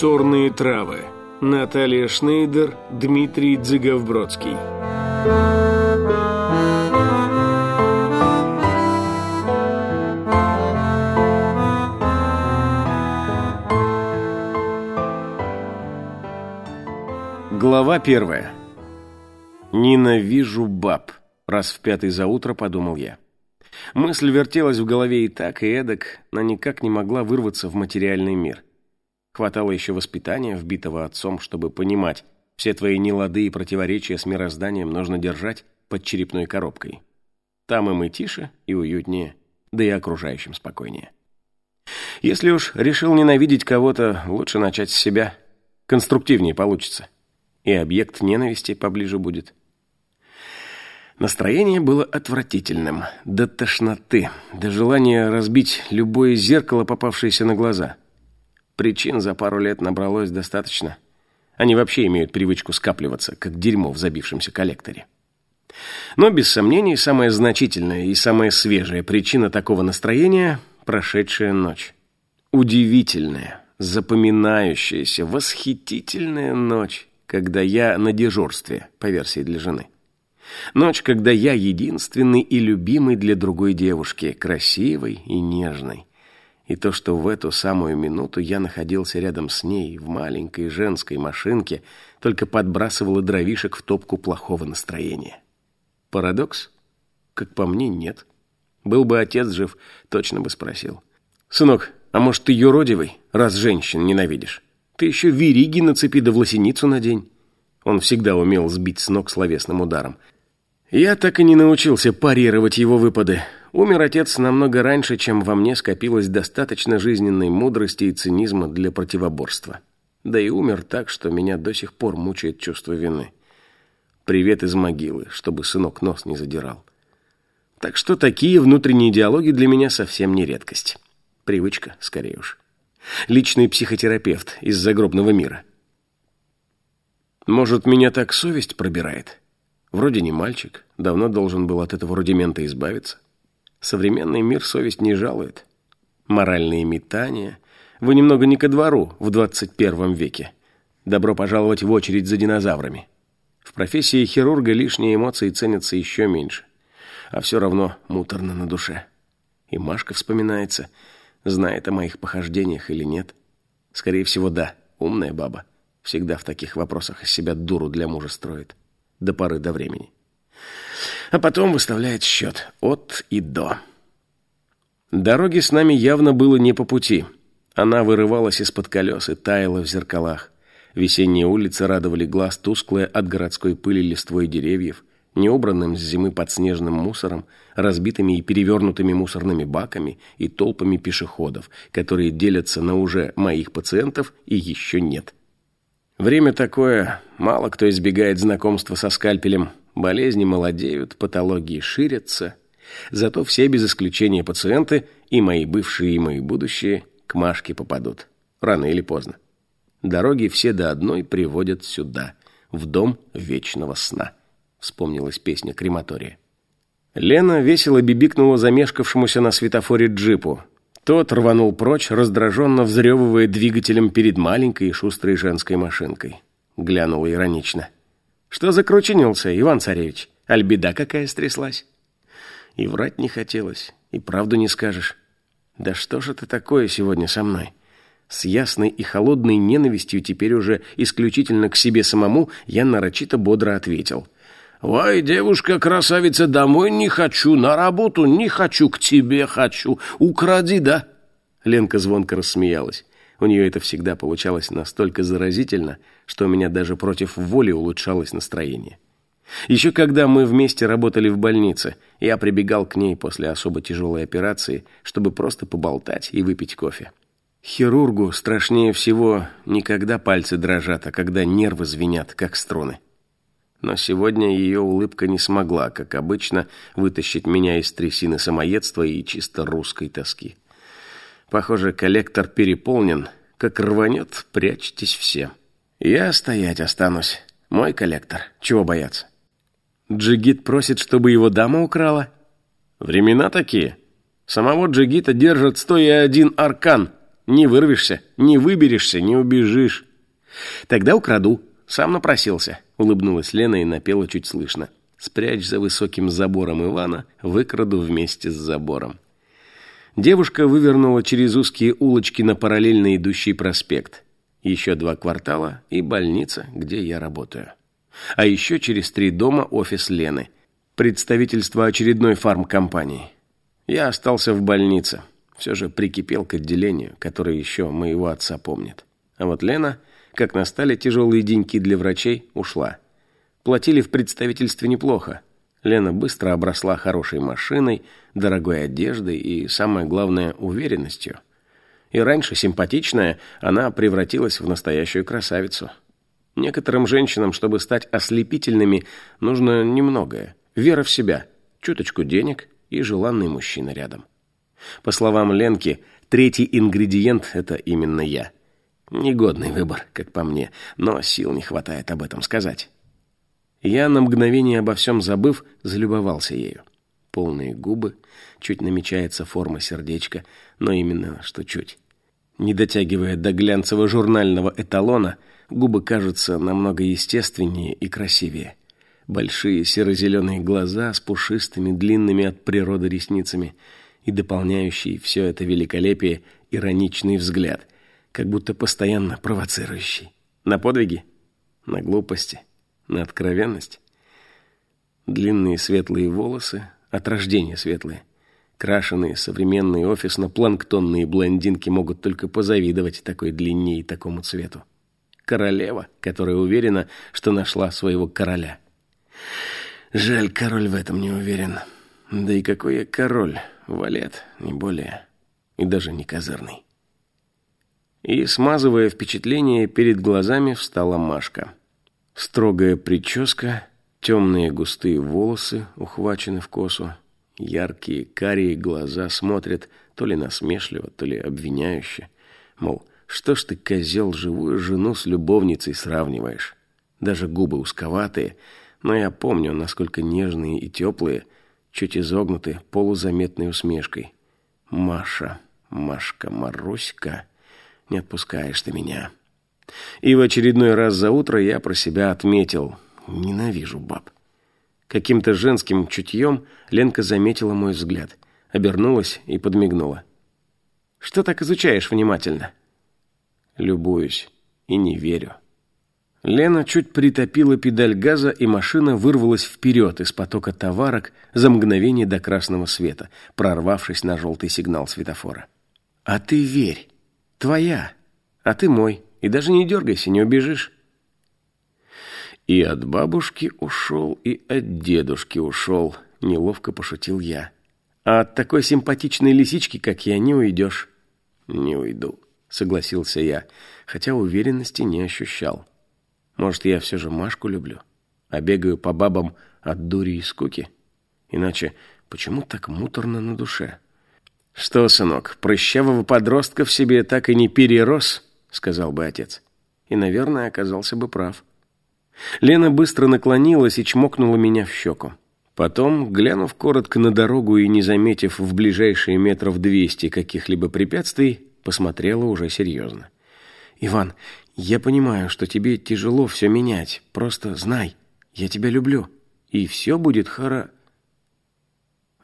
Сорные травы. Наталья Шнейдер, Дмитрий Дзиговбродский. Глава первая. «Ненавижу баб», — раз в пятый за утро подумал я. Мысль вертелась в голове и так, и эдак, но никак не могла вырваться в материальный мир. Хватало еще воспитания, вбитого отцом, чтобы понимать, все твои нелады и противоречия с мирозданием нужно держать под черепной коробкой. Там им и тише, и уютнее, да и окружающим спокойнее. Если уж решил ненавидеть кого-то, лучше начать с себя. Конструктивнее получится. И объект ненависти поближе будет. Настроение было отвратительным, до тошноты, до желания разбить любое зеркало, попавшееся на глаза – Причин за пару лет набралось достаточно. Они вообще имеют привычку скапливаться, как дерьмо в забившемся коллекторе. Но, без сомнений, самая значительная и самая свежая причина такого настроения – прошедшая ночь. Удивительная, запоминающаяся, восхитительная ночь, когда я на дежурстве, по версии для жены. Ночь, когда я единственный и любимый для другой девушки, красивой и нежной. И то, что в эту самую минуту я находился рядом с ней в маленькой женской машинке, только подбрасывало дровишек в топку плохого настроения. Парадокс? Как по мне, нет. Был бы отец жив, точно бы спросил. «Сынок, а может, ты юродивый, раз женщин ненавидишь? Ты еще вериги нацепи да власеницу надень». Он всегда умел сбить с ног словесным ударом. Я так и не научился парировать его выпады, Умер отец намного раньше, чем во мне скопилось достаточно жизненной мудрости и цинизма для противоборства. Да и умер так, что меня до сих пор мучает чувство вины. Привет из могилы, чтобы сынок нос не задирал. Так что такие внутренние диалоги для меня совсем не редкость. Привычка, скорее уж. Личный психотерапевт из загробного мира. Может, меня так совесть пробирает? Вроде не мальчик, давно должен был от этого рудимента избавиться. Современный мир совесть не жалует. Моральные метания. Вы немного не ко двору в 21 веке. Добро пожаловать в очередь за динозаврами. В профессии хирурга лишние эмоции ценятся еще меньше. А все равно муторно на душе. И Машка вспоминается, знает о моих похождениях или нет. Скорее всего, да, умная баба. Всегда в таких вопросах из себя дуру для мужа строит. До поры до времени а потом выставляет счет от и до. Дороги с нами явно было не по пути. Она вырывалась из-под колес и таяла в зеркалах. Весенние улицы радовали глаз тусклые от городской пыли листвой деревьев, неубранным с зимы подснежным мусором, разбитыми и перевернутыми мусорными баками и толпами пешеходов, которые делятся на уже моих пациентов и еще нет. Время такое, мало кто избегает знакомства со скальпелем, Болезни молодеют, патологии ширятся. Зато все без исключения пациенты, и мои бывшие, и мои будущие, к Машке попадут. Рано или поздно. Дороги все до одной приводят сюда, в дом вечного сна. Вспомнилась песня крематория. Лена весело бибикнула замешкавшемуся на светофоре джипу. Тот рванул прочь, раздраженно взрёвывая двигателем перед маленькой и шустрой женской машинкой. Глянула иронично. Что закрученился, Иван-царевич? Альбеда какая стряслась? И врать не хотелось, и правду не скажешь. Да что же это такое сегодня со мной? С ясной и холодной ненавистью теперь уже исключительно к себе самому я нарочито бодро ответил. «Ой, девушка-красавица, домой не хочу, на работу не хочу, к тебе хочу. Укради, да?» Ленка звонко рассмеялась. У нее это всегда получалось настолько заразительно, что у меня даже против воли улучшалось настроение. Еще когда мы вместе работали в больнице, я прибегал к ней после особо тяжелой операции, чтобы просто поболтать и выпить кофе. Хирургу страшнее всего не когда пальцы дрожат, а когда нервы звенят, как струны. Но сегодня ее улыбка не смогла, как обычно, вытащить меня из трясины самоедства и чисто русской тоски. Похоже, коллектор переполнен. Как рванет, прячьтесь все. Я стоять останусь. Мой коллектор. Чего бояться? Джигит просит, чтобы его дама украла. Времена такие. Самого Джигита держат и один аркан. Не вырвешься, не выберешься, не убежишь. Тогда украду. Сам напросился, улыбнулась Лена и напела чуть слышно. Спрячь за высоким забором Ивана, выкраду вместе с забором. Девушка вывернула через узкие улочки на параллельно идущий проспект. Еще два квартала и больница, где я работаю. А еще через три дома офис Лены. Представительство очередной фармкомпании. Я остался в больнице. Все же прикипел к отделению, которое еще моего отца помнит. А вот Лена, как настали тяжелые деньки для врачей, ушла. Платили в представительстве неплохо. Лена быстро обросла хорошей машиной, дорогой одеждой и, самое главное, уверенностью. И раньше симпатичная, она превратилась в настоящую красавицу. Некоторым женщинам, чтобы стать ослепительными, нужно немногое. Вера в себя, чуточку денег и желанный мужчина рядом. По словам Ленки, третий ингредиент – это именно я. Негодный выбор, как по мне, но сил не хватает об этом сказать. Я, на мгновение обо всем забыв, залюбовался ею. Полные губы, чуть намечается форма сердечка, но именно что чуть. Не дотягивая до глянцевого журнального эталона, губы кажутся намного естественнее и красивее. Большие серо-зеленые глаза с пушистыми, длинными от природы ресницами и дополняющий все это великолепие ироничный взгляд, как будто постоянно провоцирующий. На подвиги? На глупости? на откровенность. Длинные светлые волосы, от рождения светлые. Крашеные современные офисно-планктонные блондинки могут только позавидовать такой длине и такому цвету. Королева, которая уверена, что нашла своего короля. Жаль, король в этом не уверен. Да и какой я король, валет, не более. И даже не козырный. И, смазывая впечатление, перед глазами встала Машка. Строгая прическа, темные густые волосы ухвачены в косу, яркие карие глаза смотрят то ли насмешливо, то ли обвиняюще. Мол, что ж ты, козел, живую жену с любовницей сравниваешь? Даже губы узковатые, но я помню, насколько нежные и теплые, чуть изогнуты полузаметной усмешкой. Маша, Машка, Маруська, не отпускаешь ты меня. И в очередной раз за утро я про себя отметил. Ненавижу баб. Каким-то женским чутьем Ленка заметила мой взгляд, обернулась и подмигнула. «Что так изучаешь внимательно?» «Любуюсь и не верю». Лена чуть притопила педаль газа, и машина вырвалась вперед из потока товарок за мгновение до красного света, прорвавшись на желтый сигнал светофора. «А ты верь! Твоя! А ты мой!» И даже не дергайся, не убежишь. И от бабушки ушел, и от дедушки ушел, неловко пошутил я. А от такой симпатичной лисички, как я, не уйдешь. Не уйду, согласился я, хотя уверенности не ощущал. Может, я все же Машку люблю, а бегаю по бабам от дури и скуки? Иначе почему так муторно на душе? Что, сынок, прыщавого подростка в себе так и не перерос? — сказал бы отец. И, наверное, оказался бы прав. Лена быстро наклонилась и чмокнула меня в щеку. Потом, глянув коротко на дорогу и не заметив в ближайшие метров двести каких-либо препятствий, посмотрела уже серьезно. «Иван, я понимаю, что тебе тяжело все менять. Просто знай, я тебя люблю, и все будет хоро...»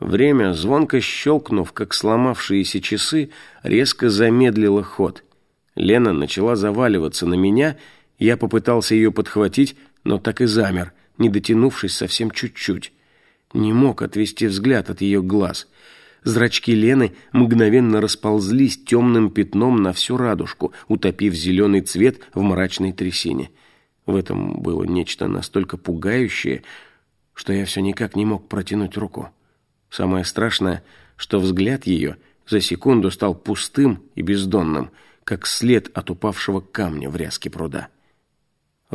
Время, звонко щелкнув, как сломавшиеся часы, резко замедлило ход — Лена начала заваливаться на меня, я попытался ее подхватить, но так и замер, не дотянувшись совсем чуть-чуть. Не мог отвести взгляд от ее глаз. Зрачки Лены мгновенно расползлись темным пятном на всю радужку, утопив зеленый цвет в мрачной трясине. В этом было нечто настолько пугающее, что я все никак не мог протянуть руку. Самое страшное, что взгляд ее за секунду стал пустым и бездонным — как след от упавшего камня в ряске пруда.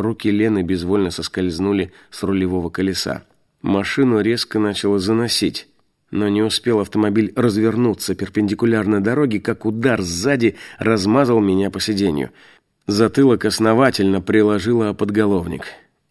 Руки Лены безвольно соскользнули с рулевого колеса. Машину резко начало заносить, но не успел автомобиль развернуться перпендикулярно дороге, как удар сзади размазал меня по сиденью. Затылок основательно приложило о подголовник.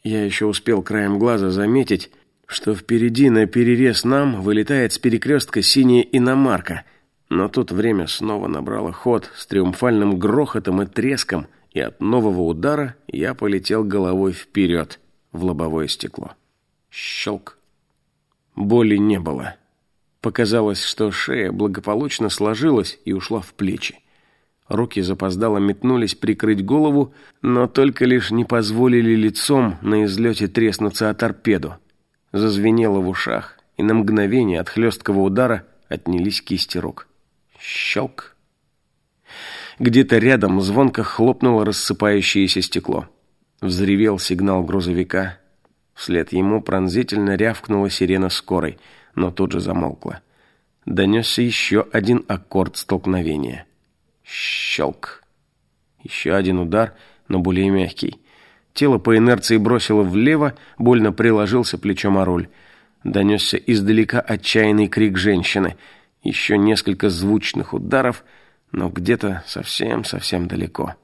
Я еще успел краем глаза заметить, что впереди на перерез нам вылетает с перекрестка синяя иномарка — Но тут время снова набрало ход с триумфальным грохотом и треском, и от нового удара я полетел головой вперед в лобовое стекло. Щелк. Боли не было. Показалось, что шея благополучно сложилась и ушла в плечи. Руки запоздало метнулись прикрыть голову, но только лишь не позволили лицом на излете треснуться о торпеду. Зазвенело в ушах, и на мгновение от хлесткого удара отнялись кисти рук. Щелк. Где-то рядом звонко хлопнуло рассыпающееся стекло. Взревел сигнал грузовика. Вслед ему пронзительно рявкнула сирена скорой, но тут же замолкла. Донесся еще один аккорд столкновения. Щелк. Еще один удар, но более мягкий. Тело по инерции бросило влево, больно приложился плечом о руль. Донесся издалека отчаянный крик женщины — еще несколько звучных ударов, но где-то совсем-совсем далеко.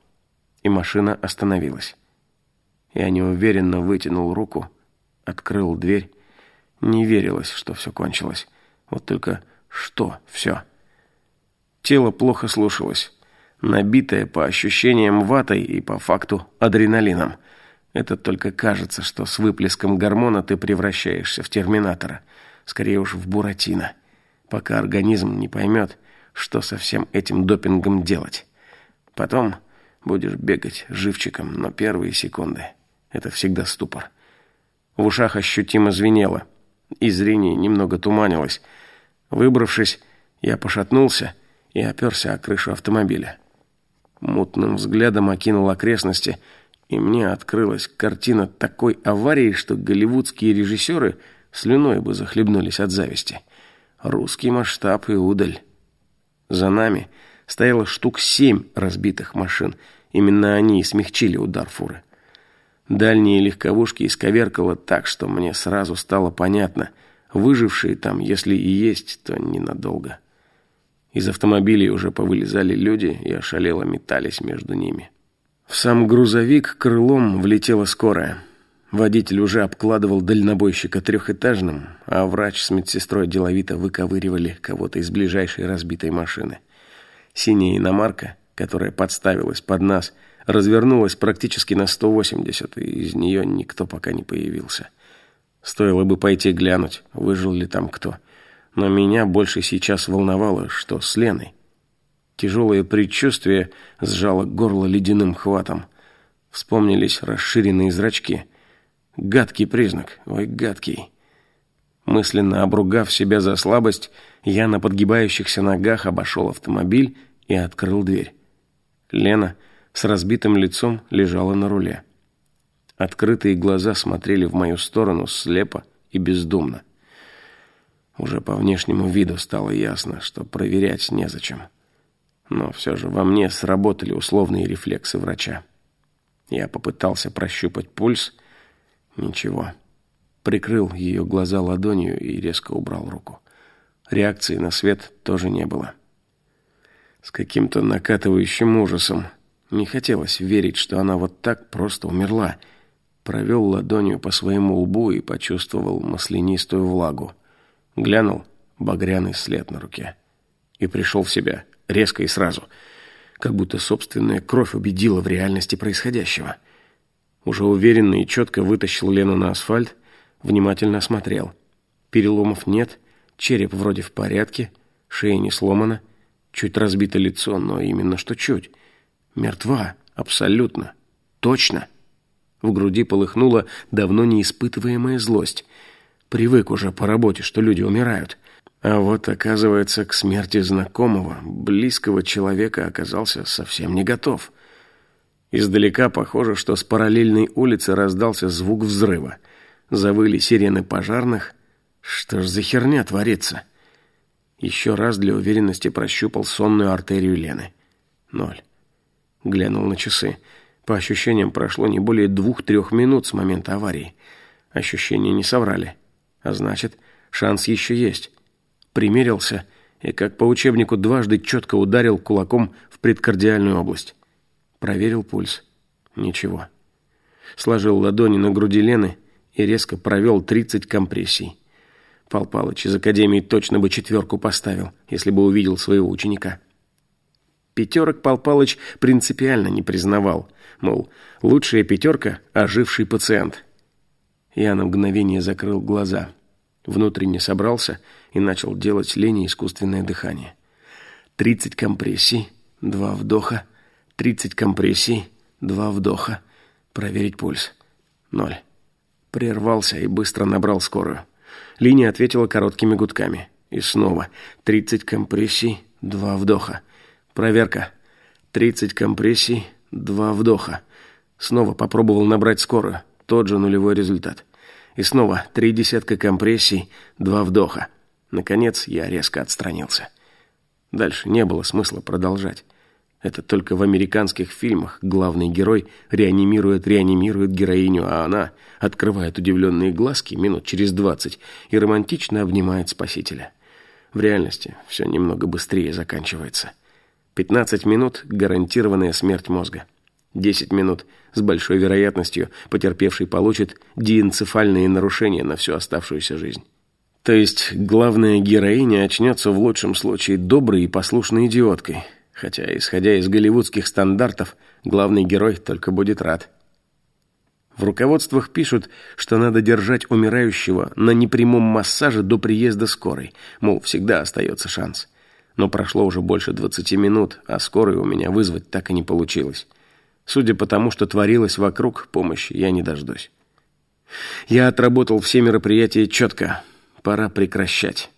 И машина остановилась. Я неуверенно вытянул руку, открыл дверь. Не верилось, что все кончилось. Вот только что все. Тело плохо слушалось, набитое по ощущениям ватой и по факту адреналином. Это только кажется, что с выплеском гормона ты превращаешься в терминатора, скорее уж в буратино пока организм не поймет, что со всем этим допингом делать. Потом будешь бегать живчиком, но первые секунды — это всегда ступор. В ушах ощутимо звенело, и зрение немного туманилось. Выбравшись, я пошатнулся и оперся о крышу автомобиля. Мутным взглядом окинул окрестности, и мне открылась картина такой аварии, что голливудские режиссеры слюной бы захлебнулись от зависти — Русский масштаб и удаль. За нами стояло штук семь разбитых машин. Именно они и смягчили удар фуры. Дальние легковушки исковеркало так, что мне сразу стало понятно, выжившие там, если и есть, то ненадолго. Из автомобилей уже повылезали люди и ошалело метались между ними. В сам грузовик крылом влетела скорая. Водитель уже обкладывал дальнобойщика трехэтажным, а врач с медсестрой деловито выковыривали кого-то из ближайшей разбитой машины. Синяя иномарка, которая подставилась под нас, развернулась практически на 180, и из нее никто пока не появился. Стоило бы пойти глянуть, выжил ли там кто. Но меня больше сейчас волновало, что с Леной. Тяжелое предчувствие сжало горло ледяным хватом. Вспомнились расширенные зрачки — Гадкий признак, ой, гадкий. Мысленно обругав себя за слабость, я на подгибающихся ногах обошел автомобиль и открыл дверь. Лена с разбитым лицом лежала на руле. Открытые глаза смотрели в мою сторону слепо и бездумно. Уже по внешнему виду стало ясно, что проверять незачем. Но все же во мне сработали условные рефлексы врача. Я попытался прощупать пульс Ничего. Прикрыл ее глаза ладонью и резко убрал руку. Реакции на свет тоже не было. С каким-то накатывающим ужасом. Не хотелось верить, что она вот так просто умерла. Провел ладонью по своему лбу и почувствовал маслянистую влагу. Глянул багряный след на руке. И пришел в себя, резко и сразу. Как будто собственная кровь убедила в реальности происходящего. — уже уверенно и четко вытащил Лену на асфальт, внимательно осмотрел. Переломов нет, череп вроде в порядке, шея не сломана, чуть разбито лицо, но именно что чуть. Мертва, абсолютно, точно. В груди полыхнула давно не испытываемая злость. Привык уже по работе, что люди умирают. А вот, оказывается, к смерти знакомого, близкого человека оказался совсем не готов. Издалека похоже, что с параллельной улицы раздался звук взрыва. Завыли сирены пожарных. Что ж за херня творится? Еще раз для уверенности прощупал сонную артерию Лены. Ноль. Глянул на часы. По ощущениям, прошло не более двух-трех минут с момента аварии. Ощущения не соврали. А значит, шанс еще есть. Примерился и, как по учебнику, дважды четко ударил кулаком в предкардиальную область. Проверил пульс. Ничего. Сложил ладони на груди Лены и резко провел 30 компрессий. Пал Палыч из Академии точно бы четверку поставил, если бы увидел своего ученика. Пятерок Пал Палыч принципиально не признавал, мол, лучшая пятерка – оживший пациент. Я на мгновение закрыл глаза, внутренне собрался и начал делать лени искусственное дыхание. Тридцать компрессий, два вдоха, тридцать компрессий, два вдоха. Проверить пульс. Ноль. Прервался и быстро набрал скорую. Линия ответила короткими гудками. И снова тридцать компрессий, два вдоха. Проверка. Тридцать компрессий, два вдоха. Снова попробовал набрать скорую. Тот же нулевой результат. И снова три десятка компрессий, два вдоха. Наконец я резко отстранился. Дальше не было смысла продолжать. Это только в американских фильмах главный герой реанимирует, реанимирует героиню, а она открывает удивленные глазки минут через двадцать и романтично обнимает спасителя. В реальности все немного быстрее заканчивается. 15 минут – гарантированная смерть мозга. 10 минут с большой вероятностью потерпевший получит диэнцефальные нарушения на всю оставшуюся жизнь. То есть главная героиня очнется в лучшем случае доброй и послушной идиоткой, хотя, исходя из голливудских стандартов, главный герой только будет рад. В руководствах пишут, что надо держать умирающего на непрямом массаже до приезда скорой, мол, всегда остается шанс но прошло уже больше двадцати минут, а скорую у меня вызвать так и не получилось. Судя по тому, что творилось вокруг, помощи я не дождусь. Я отработал все мероприятия четко. Пора прекращать.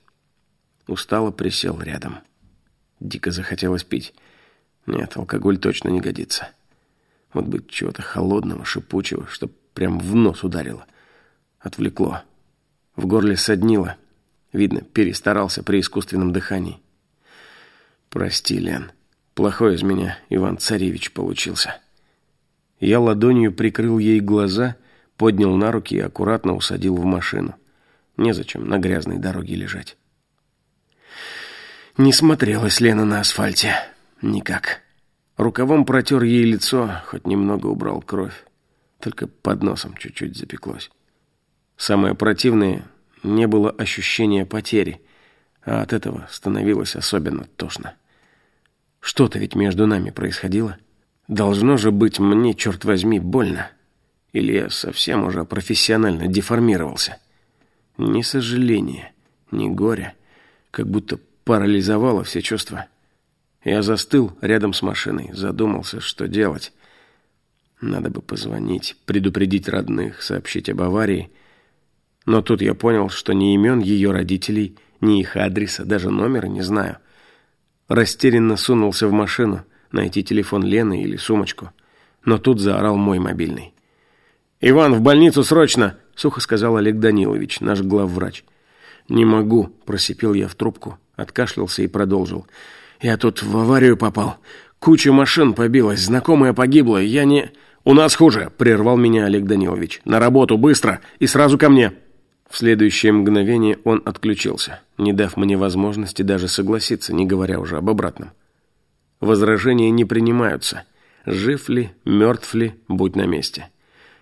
Устало присел рядом. Дико захотелось пить. Нет, алкоголь точно не годится. Вот бы чего-то холодного, шипучего, чтоб прям в нос ударило. Отвлекло. В горле соднило. Видно, перестарался при искусственном дыхании. Прости, Лен. Плохой из меня Иван Царевич получился. Я ладонью прикрыл ей глаза, поднял на руки и аккуратно усадил в машину. Незачем на грязной дороге лежать. Не смотрелась Лена на асфальте. Никак. Рукавом протер ей лицо, хоть немного убрал кровь. Только под носом чуть-чуть запеклось. Самое противное — не было ощущения потери, а от этого становилось особенно тошно. Что-то ведь между нами происходило. Должно же быть мне, черт возьми, больно. Или я совсем уже профессионально деформировался. Ни сожаления, ни горя. Как будто парализовало все чувства. Я застыл рядом с машиной, задумался, что делать. Надо бы позвонить, предупредить родных, сообщить об аварии. Но тут я понял, что ни имен ее родителей, ни их адреса, даже номера не знаю. Растерянно сунулся в машину, найти телефон Лены или сумочку. Но тут заорал мой мобильный. «Иван, в больницу срочно!» — сухо сказал Олег Данилович, наш главврач. «Не могу», — просипел я в трубку, откашлялся и продолжил. «Я тут в аварию попал. Куча машин побилась, знакомая погибла, я не...» «У нас хуже», — прервал меня Олег Данилович. «На работу, быстро, и сразу ко мне». В следующее мгновение он отключился, не дав мне возможности даже согласиться, не говоря уже об обратном. Возражения не принимаются. Жив ли, мертв ли, будь на месте.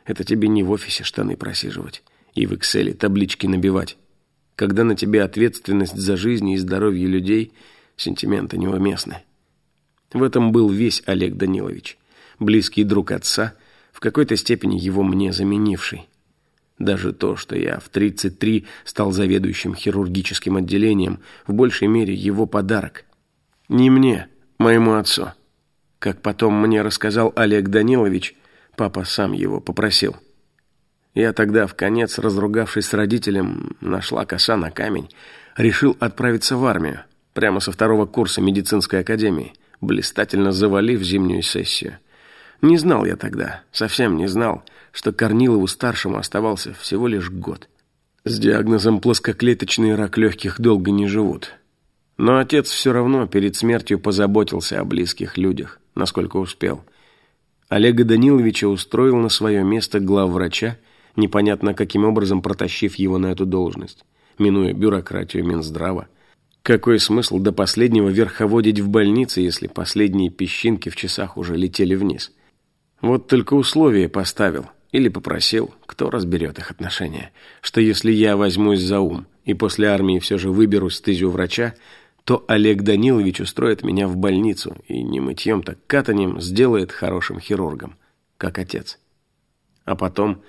Это тебе не в офисе штаны просиживать и в Excel таблички набивать. Когда на тебе ответственность за жизнь и здоровье людей, сентименты неуместны. В этом был весь Олег Данилович, близкий друг отца, в какой-то степени его мне заменивший. Даже то, что я в 33 стал заведующим хирургическим отделением, в большей мере его подарок. Не мне, моему отцу. Как потом мне рассказал Олег Данилович, папа сам его попросил. Я тогда, в конец разругавшись с родителем, нашла коса на камень, решил отправиться в армию, прямо со второго курса медицинской академии, блистательно завалив зимнюю сессию. Не знал я тогда, совсем не знал, что Корнилову-старшему оставался всего лишь год. С диагнозом плоскоклеточный рак легких долго не живут. Но отец все равно перед смертью позаботился о близких людях, насколько успел. Олега Даниловича устроил на свое место главврача, непонятно каким образом протащив его на эту должность, минуя бюрократию Минздрава. Какой смысл до последнего верховодить в больнице, если последние песчинки в часах уже летели вниз? Вот только условие поставил – или попросил, кто разберет их отношения, что если я возьмусь за ум и после армии все же выберусь стезю врача, то Олег Данилович устроит меня в больницу и не мытьем, так катанием сделает хорошим хирургом, как отец. А потом,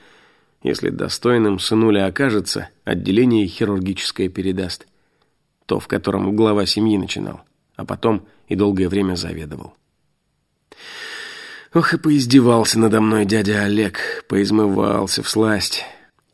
если достойным сынуля окажется, отделение хирургическое передаст, то, в котором глава семьи начинал, а потом и долгое время заведовал. Ох, и поиздевался надо мной дядя Олег, поизмывался в сласть.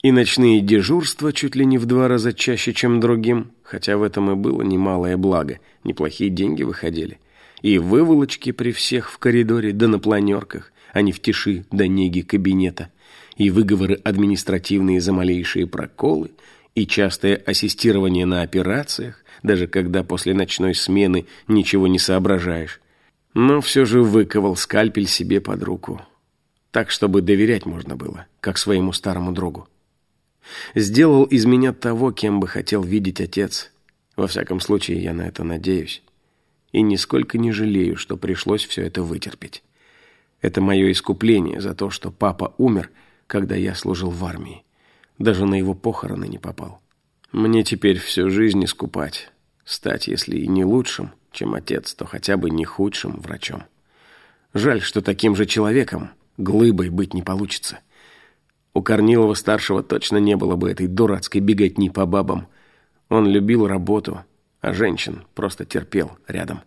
И ночные дежурства чуть ли не в два раза чаще, чем другим, хотя в этом и было немалое благо, неплохие деньги выходили. И выволочки при всех в коридоре да на планерках, а не в тиши до неги кабинета, и выговоры административные за малейшие проколы, и частое ассистирование на операциях, даже когда после ночной смены ничего не соображаешь, но все же выковал скальпель себе под руку. Так, чтобы доверять можно было, как своему старому другу. Сделал из меня того, кем бы хотел видеть отец. Во всяком случае, я на это надеюсь. И нисколько не жалею, что пришлось все это вытерпеть. Это мое искупление за то, что папа умер, когда я служил в армии. Даже на его похороны не попал. Мне теперь всю жизнь искупать. Стать, если и не лучшим, чем отец, то хотя бы не худшим врачом. Жаль, что таким же человеком глыбой быть не получится. У Корнилова-старшего точно не было бы этой дурацкой беготни по бабам. Он любил работу, а женщин просто терпел рядом.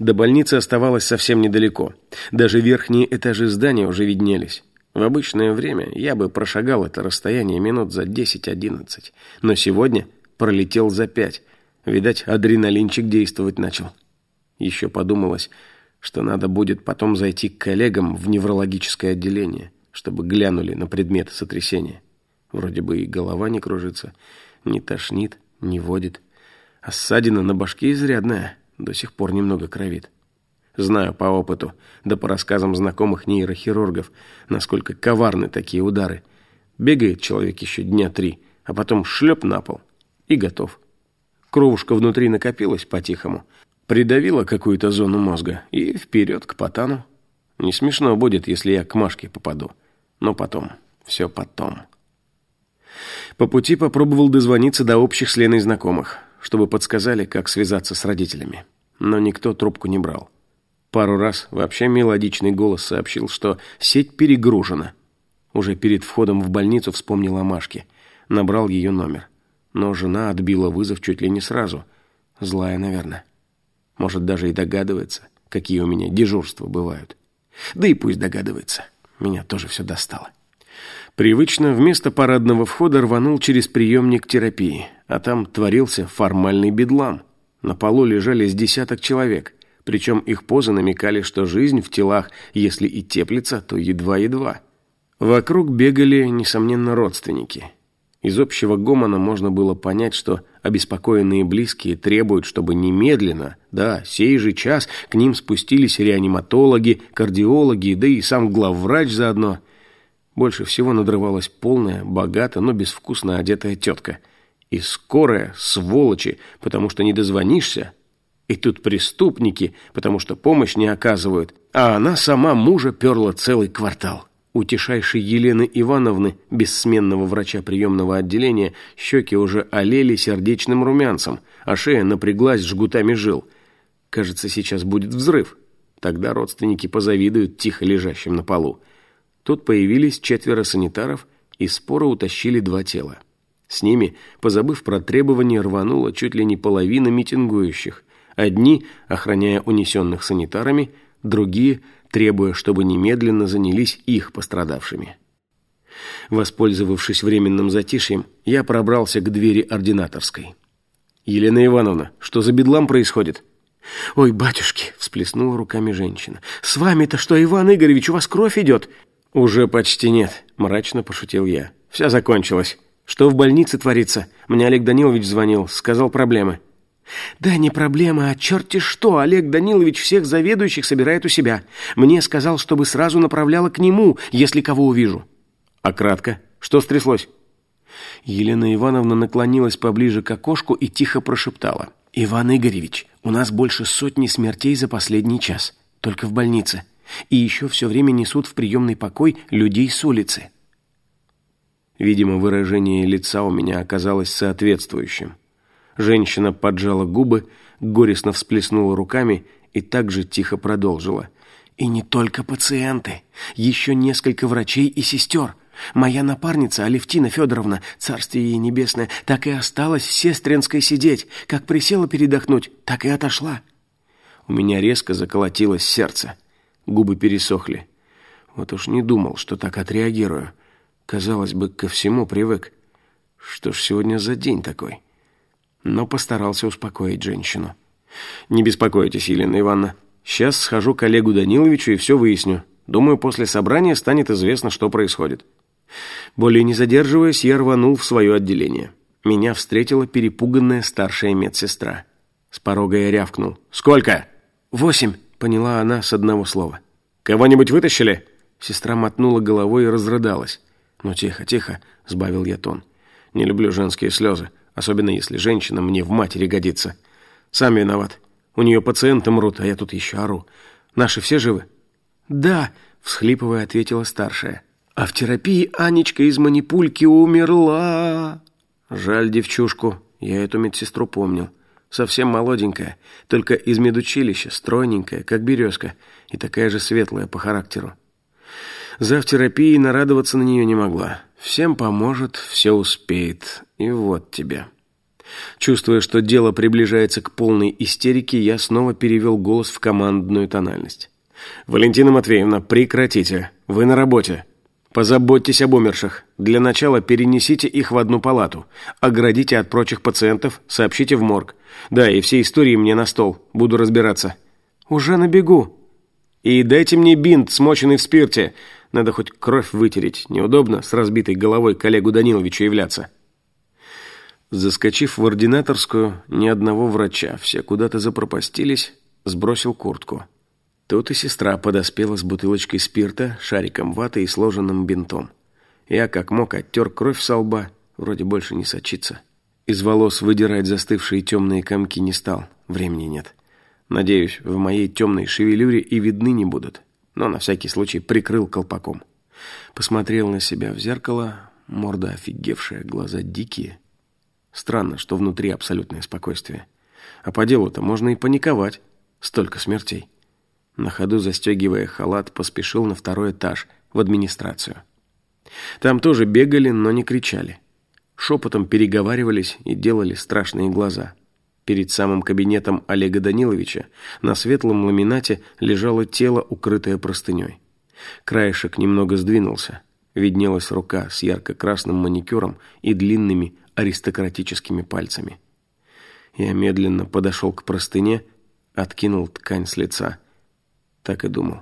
До больницы оставалось совсем недалеко. Даже верхние этажи здания уже виднелись. В обычное время я бы прошагал это расстояние минут за 10-11, но сегодня пролетел за пять, Видать, адреналинчик действовать начал. Еще подумалось, что надо будет потом зайти к коллегам в неврологическое отделение, чтобы глянули на предмет сотрясения. Вроде бы и голова не кружится, не тошнит, не водит. А ссадина на башке изрядная, до сих пор немного кровит. Знаю по опыту, да по рассказам знакомых нейрохирургов, насколько коварны такие удары. Бегает человек еще дня три, а потом шлеп на пол и готов. Кровушка внутри накопилась по-тихому, придавила какую-то зону мозга и вперед к потану. Не смешно будет, если я к Машке попаду. Но потом, все потом. По пути попробовал дозвониться до общих с Леной знакомых, чтобы подсказали, как связаться с родителями. Но никто трубку не брал. Пару раз вообще мелодичный голос сообщил, что сеть перегружена. Уже перед входом в больницу вспомнил о Машке. Набрал ее номер. Но жена отбила вызов чуть ли не сразу. Злая, наверное. Может, даже и догадывается, какие у меня дежурства бывают. Да и пусть догадывается. Меня тоже все достало. Привычно вместо парадного входа рванул через приемник терапии, а там творился формальный бедлам. На полу лежали с десяток человек, причем их позы намекали, что жизнь в телах, если и теплится, то едва-едва. Вокруг бегали, несомненно, родственники. Из общего гомона можно было понять, что обеспокоенные близкие требуют, чтобы немедленно, да, сей же час к ним спустились реаниматологи, кардиологи, да и сам главврач заодно. Больше всего надрывалась полная, богато, но безвкусно одетая тетка. И скорая, сволочи, потому что не дозвонишься. И тут преступники, потому что помощь не оказывают. А она сама мужа перла целый квартал. Утешайшей Елены Ивановны, бессменного врача приемного отделения, щеки уже олели сердечным румянцем, а шея напряглась жгутами жил. Кажется, сейчас будет взрыв. Тогда родственники позавидуют тихо лежащим на полу. Тут появились четверо санитаров и споро утащили два тела. С ними, позабыв про требования, рванула чуть ли не половина митингующих. Одни, охраняя унесенных санитарами, другие – требуя, чтобы немедленно занялись их пострадавшими. Воспользовавшись временным затишьем, я пробрался к двери ординаторской. «Елена Ивановна, что за бедлам происходит?» «Ой, батюшки!» — всплеснула руками женщина. «С вами-то что, Иван Игоревич, у вас кровь идет?» «Уже почти нет», — мрачно пошутил я. «Вся закончилась. Что в больнице творится? Мне Олег Данилович звонил, сказал проблемы». «Да не проблема, а черти что, Олег Данилович всех заведующих собирает у себя. Мне сказал, чтобы сразу направляла к нему, если кого увижу». «А кратко? Что стряслось?» Елена Ивановна наклонилась поближе к окошку и тихо прошептала. «Иван Игоревич, у нас больше сотни смертей за последний час, только в больнице. И еще все время несут в приемный покой людей с улицы». Видимо, выражение лица у меня оказалось соответствующим. Женщина поджала губы, горестно всплеснула руками и также тихо продолжила. «И не только пациенты, еще несколько врачей и сестер. Моя напарница Алевтина Федоровна, царствие ей небесное, так и осталась в Сестринской сидеть. Как присела передохнуть, так и отошла. У меня резко заколотилось сердце. Губы пересохли. Вот уж не думал, что так отреагирую. Казалось бы, ко всему привык. Что ж сегодня за день такой? Но постарался успокоить женщину. «Не беспокойтесь, Елена Ивановна. Сейчас схожу к Олегу Даниловичу и все выясню. Думаю, после собрания станет известно, что происходит». Более не задерживаясь, я рванул в свое отделение. Меня встретила перепуганная старшая медсестра. С порога я рявкнул. «Сколько?» «Восемь», — поняла она с одного слова. «Кого-нибудь вытащили?» Сестра мотнула головой и разрыдалась. «Ну, тихо, тихо», — сбавил я тон. «Не люблю женские слезы, особенно если женщина мне в матери годится. Сам виноват. У нее пациенты мрут, а я тут еще ору. Наши все живы?» «Да», — всхлипывая, ответила старшая. А в терапии Анечка из манипульки умерла. Жаль девчушку, я эту медсестру помнил. Совсем молоденькая, только из медучилища, стройненькая, как березка, и такая же светлая по характеру. Зав терапии нарадоваться на нее не могла. Всем поможет, все успеет. И вот тебе. Чувствуя, что дело приближается к полной истерике, я снова перевел голос в командную тональность. «Валентина Матвеевна, прекратите. Вы на работе. Позаботьтесь об умерших. Для начала перенесите их в одну палату. Оградите от прочих пациентов, сообщите в морг. Да, и все истории мне на стол. Буду разбираться. Уже на бегу. И дайте мне бинт, смоченный в спирте. Надо хоть кровь вытереть. Неудобно с разбитой головой коллегу Даниловичу являться. Заскочив в ординаторскую, ни одного врача, все куда-то запропастились, сбросил куртку. Тут и сестра подоспела с бутылочкой спирта, шариком ваты и сложенным бинтом. Я как мог оттер кровь со лба, вроде больше не сочится. Из волос выдирать застывшие темные комки не стал, времени нет. Надеюсь, в моей темной шевелюре и видны не будут, но на всякий случай прикрыл колпаком. Посмотрел на себя в зеркало, морда офигевшая, глаза дикие. Странно, что внутри абсолютное спокойствие. А по делу-то можно и паниковать. Столько смертей. На ходу застегивая халат, поспешил на второй этаж, в администрацию. Там тоже бегали, но не кричали. Шепотом переговаривались и делали страшные глаза. Перед самым кабинетом Олега Даниловича на светлом ламинате лежало тело, укрытое простыней. Краешек немного сдвинулся. Виднелась рука с ярко-красным маникюром и длинными аристократическими пальцами. Я медленно подошел к простыне, откинул ткань с лица – так и думал.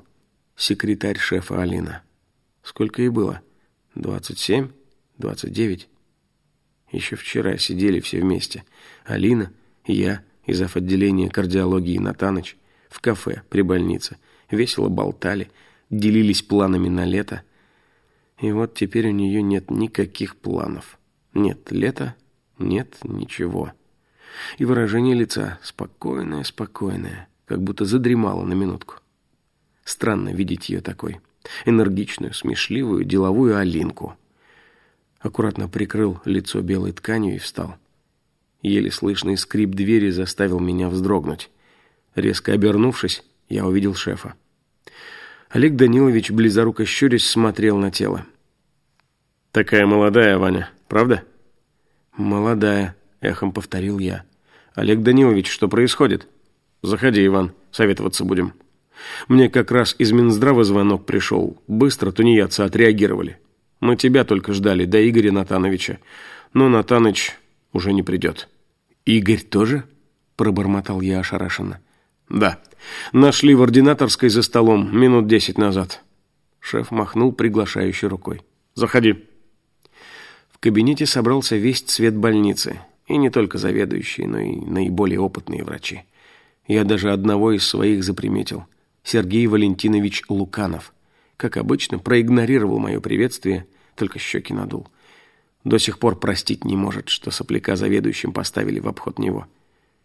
Секретарь шефа Алина. Сколько ей было? Двадцать семь? Двадцать девять? Еще вчера сидели все вместе. Алина, я и зав. отделения кардиологии Натаныч в кафе при больнице. Весело болтали, делились планами на лето. И вот теперь у нее нет никаких планов. Нет лета, нет ничего. И выражение лица спокойное, спокойное, как будто задремало на минутку. Странно видеть ее такой. Энергичную, смешливую, деловую Алинку. Аккуратно прикрыл лицо белой тканью и встал. Еле слышный скрип двери заставил меня вздрогнуть. Резко обернувшись, я увидел шефа. Олег Данилович, близоруко щурясь, смотрел на тело. «Такая молодая, Ваня, правда?» «Молодая», — эхом повторил я. «Олег Данилович, что происходит?» «Заходи, Иван, советоваться будем». Мне как раз из Минздрава звонок пришел. Быстро тунеядцы отреагировали. Мы тебя только ждали, да Игоря Натановича. Но Натаныч уже не придет. Игорь тоже? Пробормотал я ошарашенно. Да. Нашли в ординаторской за столом минут десять назад. Шеф махнул приглашающей рукой. Заходи. В кабинете собрался весь цвет больницы. И не только заведующие, но и наиболее опытные врачи. Я даже одного из своих заприметил – Сергей Валентинович Луканов. Как обычно, проигнорировал мое приветствие, только щеки надул. До сих пор простить не может, что сопляка заведующим поставили в обход него.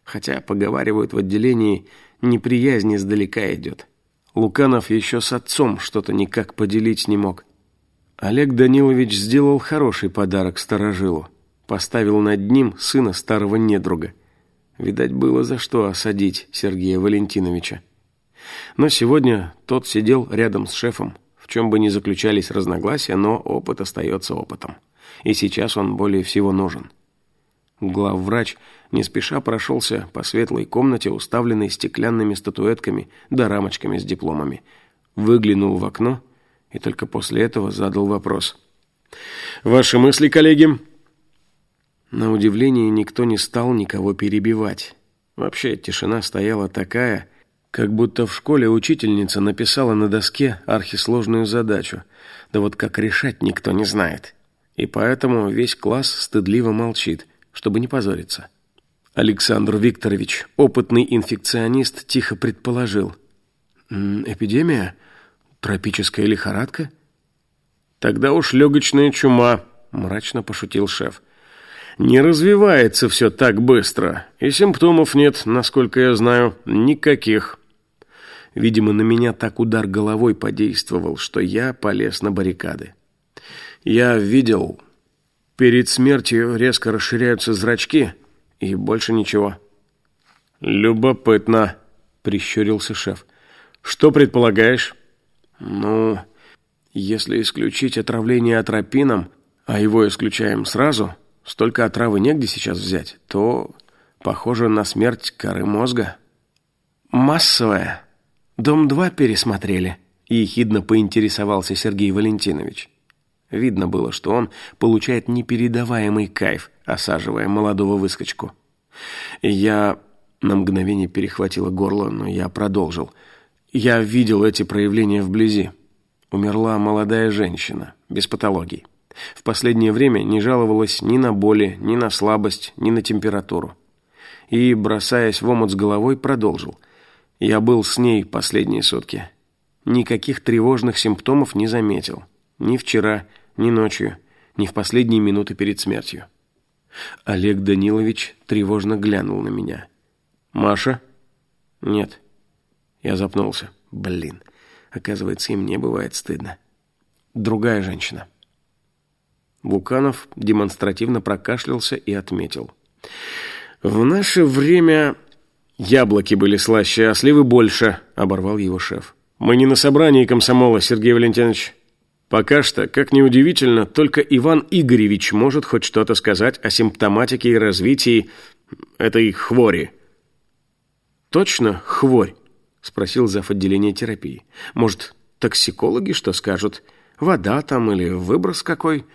Хотя, поговаривают в отделении, неприязнь издалека идет. Луканов еще с отцом что-то никак поделить не мог. Олег Данилович сделал хороший подарок старожилу. Поставил над ним сына старого недруга. Видать, было за что осадить Сергея Валентиновича. Но сегодня тот сидел рядом с шефом, в чем бы ни заключались разногласия, но опыт остается опытом. И сейчас он более всего нужен. Главврач не спеша прошелся по светлой комнате, уставленной стеклянными статуэтками да рамочками с дипломами. Выглянул в окно и только после этого задал вопрос. «Ваши мысли, коллеги?» На удивление никто не стал никого перебивать. Вообще тишина стояла такая, как будто в школе учительница написала на доске архисложную задачу. Да вот как решать никто не знает. И поэтому весь класс стыдливо молчит, чтобы не позориться. Александр Викторович, опытный инфекционист, тихо предположил. «Эпидемия? Тропическая лихорадка?» «Тогда уж легочная чума», — мрачно пошутил шеф. «Не развивается все так быстро, и симптомов нет, насколько я знаю, никаких». Видимо, на меня так удар головой подействовал, что я полез на баррикады. Я видел, перед смертью резко расширяются зрачки, и больше ничего. «Любопытно», — прищурился шеф. «Что предполагаешь?» «Ну, если исключить отравление атропином, а его исключаем сразу, столько отравы негде сейчас взять, то похоже на смерть коры мозга». «Массовая», «Дом-2 пересмотрели», — ехидно поинтересовался Сергей Валентинович. Видно было, что он получает непередаваемый кайф, осаживая молодого выскочку. Я на мгновение перехватило горло, но я продолжил. Я видел эти проявления вблизи. Умерла молодая женщина, без патологий. В последнее время не жаловалась ни на боли, ни на слабость, ни на температуру. И, бросаясь в омут с головой, продолжил — я был с ней последние сутки. Никаких тревожных симптомов не заметил. Ни вчера, ни ночью, ни в последние минуты перед смертью. Олег Данилович тревожно глянул на меня. «Маша?» «Нет». Я запнулся. «Блин, оказывается, и мне бывает стыдно. Другая женщина». Буканов демонстративно прокашлялся и отметил. «В наше время «Яблоки были слаще, а сливы больше», — оборвал его шеф. «Мы не на собрании комсомола, Сергей Валентинович. Пока что, как ни удивительно, только Иван Игоревич может хоть что-то сказать о симптоматике и развитии этой хвори». «Точно хворь?» — спросил зав. отделения терапии. «Может, токсикологи что скажут? Вода там или выброс какой?»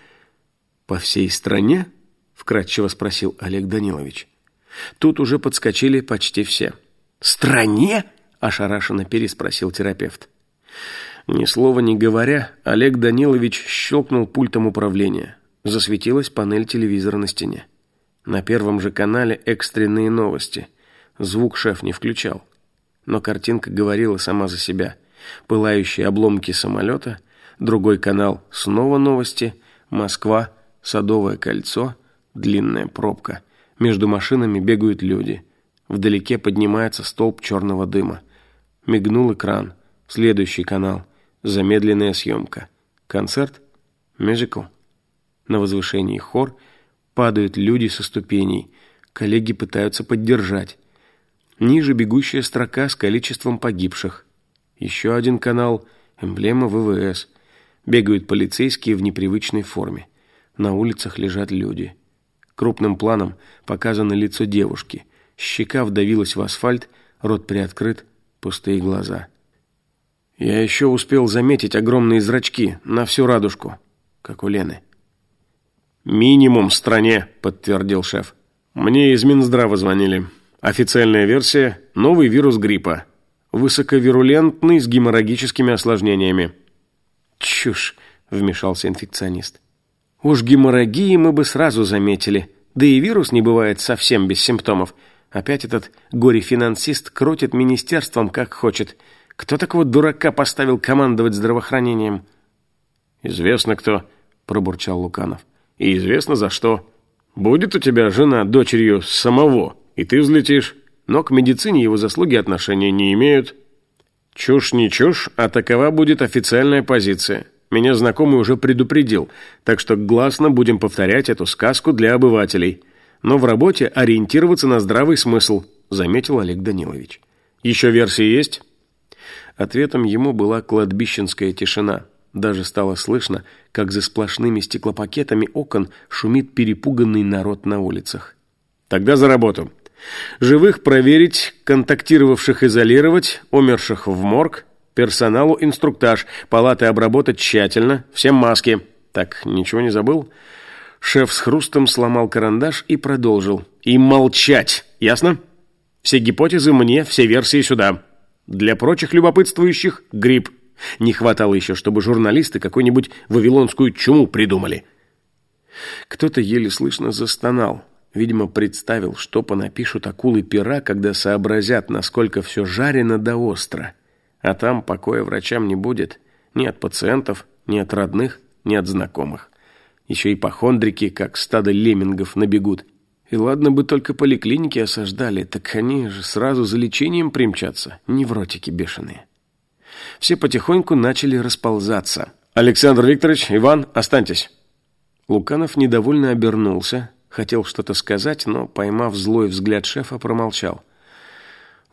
«По всей стране?» — вкратчиво спросил Олег Данилович. Тут уже подскочили почти все. «Стране?» – ошарашенно переспросил терапевт. Ни слова не говоря, Олег Данилович щелкнул пультом управления. Засветилась панель телевизора на стене. На первом же канале экстренные новости. Звук шеф не включал. Но картинка говорила сама за себя. Пылающие обломки самолета, другой канал снова новости, Москва, Садовое кольцо, длинная пробка – между машинами бегают люди. Вдалеке поднимается столб черного дыма. Мигнул экран. Следующий канал. Замедленная съемка. Концерт? Мюзикл? На возвышении хор. Падают люди со ступеней. Коллеги пытаются поддержать. Ниже бегущая строка с количеством погибших. Еще один канал. Эмблема ВВС. Бегают полицейские в непривычной форме. На улицах лежат люди. Крупным планом показано лицо девушки. Щека вдавилась в асфальт, рот приоткрыт, пустые глаза. Я еще успел заметить огромные зрачки на всю радужку, как у Лены. «Минимум в стране», — подтвердил шеф. «Мне из Минздрава звонили. Официальная версия — новый вирус гриппа. Высоковирулентный с геморрагическими осложнениями». «Чушь», — вмешался инфекционист. Уж геморрагии мы бы сразу заметили. Да и вирус не бывает совсем без симптомов. Опять этот горе-финансист крутит министерством как хочет. Кто такого дурака поставил командовать здравоохранением? Известно кто, пробурчал Луканов. И известно за что. Будет у тебя жена дочерью самого, и ты взлетишь. Но к медицине его заслуги отношения не имеют. Чушь не чушь, а такова будет официальная позиция. Меня знакомый уже предупредил, так что гласно будем повторять эту сказку для обывателей. Но в работе ориентироваться на здравый смысл, заметил Олег Данилович. Еще версии есть? Ответом ему была кладбищенская тишина. Даже стало слышно, как за сплошными стеклопакетами окон шумит перепуганный народ на улицах. Тогда за работу. Живых проверить, контактировавших изолировать, умерших в морг, персоналу инструктаж, палаты обработать тщательно, всем маски. Так, ничего не забыл? Шеф с хрустом сломал карандаш и продолжил. И молчать, ясно? Все гипотезы мне, все версии сюда. Для прочих любопытствующих — грипп. Не хватало еще, чтобы журналисты какую-нибудь вавилонскую чуму придумали. Кто-то еле слышно застонал. Видимо, представил, что понапишут акулы пера, когда сообразят, насколько все жарено да остро. А там покоя врачам не будет. Ни от пациентов, ни от родных, ни от знакомых. Еще и похондрики, как стадо леммингов, набегут. И ладно бы только поликлиники осаждали, так они же сразу за лечением примчатся. Невротики бешеные. Все потихоньку начали расползаться. «Александр Викторович, Иван, останьтесь!» Луканов недовольно обернулся, хотел что-то сказать, но, поймав злой взгляд шефа, промолчал.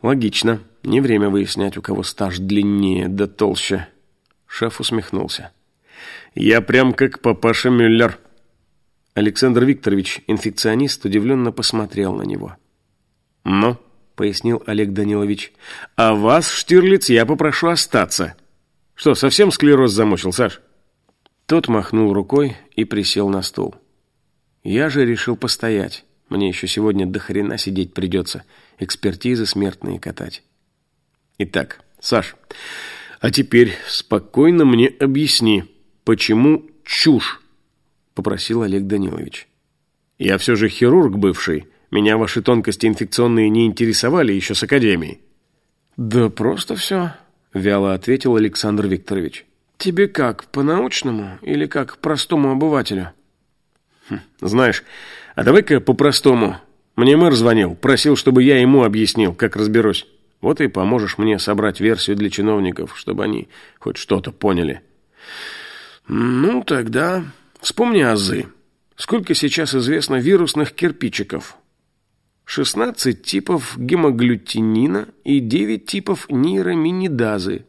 «Логично. Не время выяснять, у кого стаж длиннее да толще». Шеф усмехнулся. «Я прям как папаша Мюллер». Александр Викторович, инфекционист, удивленно посмотрел на него. «Ну?» — пояснил Олег Данилович. «А вас, Штирлиц, я попрошу остаться. Что, совсем склероз замучил, Саш?» Тот махнул рукой и присел на стул. Я же решил постоять. Мне еще сегодня до хрена сидеть придется. Экспертизы смертные катать. Итак, Саш, а теперь спокойно мне объясни, почему чушь? Попросил Олег Данилович. Я все же хирург бывший, меня ваши тонкости инфекционные не интересовали еще с академией. Да просто все, вяло ответил Александр Викторович. Тебе как, по-научному или как простому обывателю? Хм, знаешь, а давай-ка по-простому. Мне мэр звонил, просил, чтобы я ему объяснил, как разберусь. Вот и поможешь мне собрать версию для чиновников, чтобы они хоть что-то поняли. Ну, тогда вспомни азы. Сколько сейчас известно вирусных кирпичиков? 16 типов гемоглютинина и 9 типов нейроминидазы.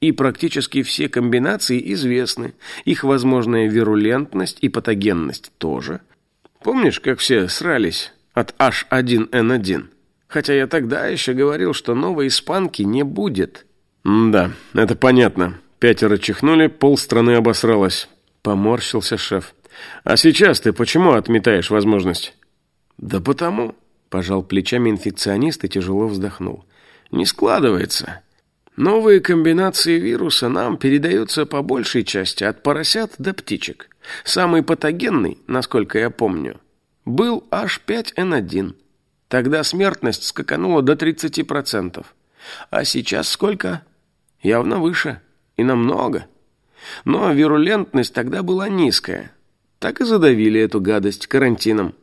И практически все комбинации известны. Их возможная вирулентность и патогенность тоже. Помнишь, как все срались от H1N1? Хотя я тогда еще говорил, что новой испанки не будет. да, это понятно. Пятеро чихнули, полстраны обосралось. Поморщился шеф. А сейчас ты почему отметаешь возможность? Да потому, Пожал плечами инфекционист и тяжело вздохнул. Не складывается. Новые комбинации вируса нам передаются по большей части от поросят до птичек. Самый патогенный, насколько я помню, был H5N1. Тогда смертность скаканула до 30%. А сейчас сколько? Явно выше. И намного. Но вирулентность тогда была низкая. Так и задавили эту гадость карантином.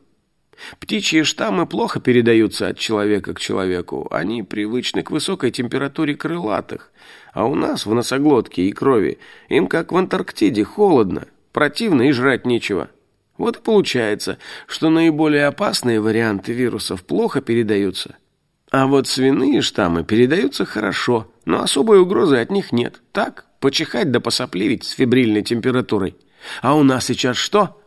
Птичьи штаммы плохо передаются от человека к человеку. Они привычны к высокой температуре крылатых. А у нас в носоглотке и крови им, как в Антарктиде, холодно, противно и жрать нечего. Вот и получается, что наиболее опасные варианты вирусов плохо передаются. А вот свиные штаммы передаются хорошо, но особой угрозы от них нет. Так, почихать да посопливить с фибрильной температурой. А у нас сейчас что?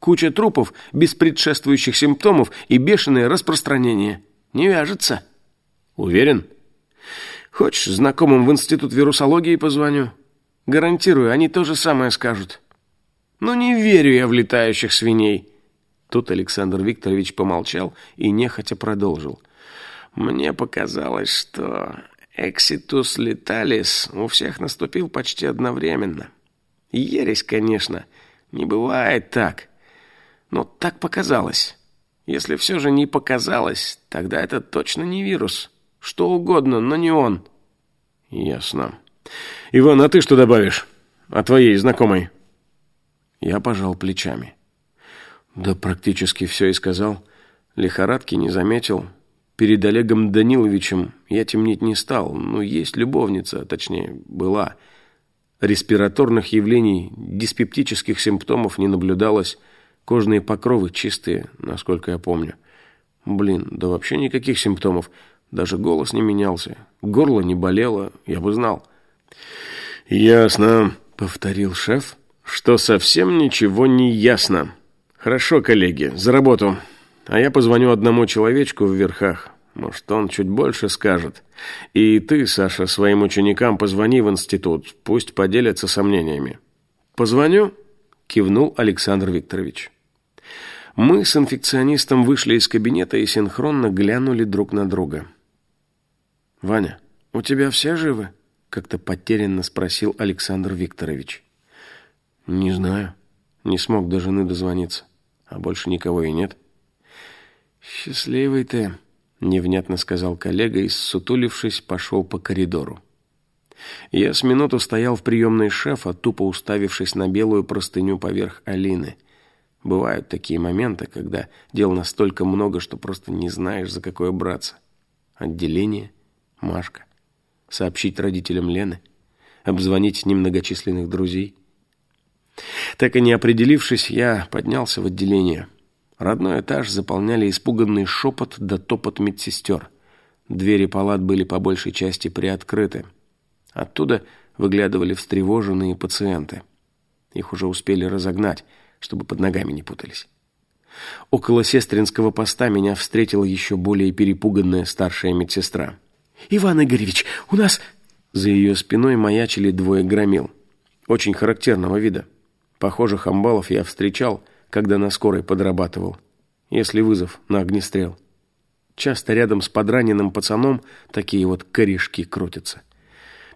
Куча трупов без предшествующих симптомов и бешеное распространение. Не вяжется. Уверен? Хочешь, знакомым в институт вирусологии позвоню? Гарантирую, они то же самое скажут. Ну не верю я в летающих свиней. Тут Александр Викторович помолчал и нехотя продолжил. Мне показалось, что экситус леталис у всех наступил почти одновременно. Ересь, конечно, не бывает так. Но так показалось. Если все же не показалось, тогда это точно не вирус. Что угодно, но не он. Ясно. Иван, а ты что добавишь? О твоей знакомой? Я пожал плечами. Да практически все и сказал. Лихорадки не заметил. Перед Олегом Даниловичем я темнить не стал. но есть любовница, точнее, была. Респираторных явлений, диспептических симптомов не наблюдалось. Кожные покровы чистые, насколько я помню. Блин, да вообще никаких симптомов. Даже голос не менялся. Горло не болело, я бы знал. «Ясно», — повторил шеф, — «что совсем ничего не ясно. Хорошо, коллеги, за работу. А я позвоню одному человечку в верхах. Может, он чуть больше скажет. И ты, Саша, своим ученикам позвони в институт. Пусть поделятся сомнениями». «Позвоню?» — кивнул Александр Викторович. Мы с инфекционистом вышли из кабинета и синхронно глянули друг на друга. «Ваня, у тебя все живы?» — как-то потерянно спросил Александр Викторович. «Не знаю. Не смог до жены дозвониться. А больше никого и нет». «Счастливый ты», — невнятно сказал коллега и, сутулившись, пошел по коридору. Я с минуту стоял в приемной шефа, тупо уставившись на белую простыню поверх Алины. Бывают такие моменты, когда дел настолько много, что просто не знаешь, за какое браться. Отделение, Машка, сообщить родителям Лены, обзвонить немногочисленных друзей. Так и не определившись, я поднялся в отделение — Родной этаж заполняли испуганный шепот да топот медсестер. Двери палат были по большей части приоткрыты. Оттуда выглядывали встревоженные пациенты. Их уже успели разогнать, чтобы под ногами не путались. Около сестринского поста меня встретила еще более перепуганная старшая медсестра. «Иван Игоревич, у нас...» За ее спиной маячили двое громил. Очень характерного вида. Похожих амбалов я встречал, когда на скорой подрабатывал, если вызов на огнестрел. Часто рядом с подраненным пацаном такие вот корешки крутятся.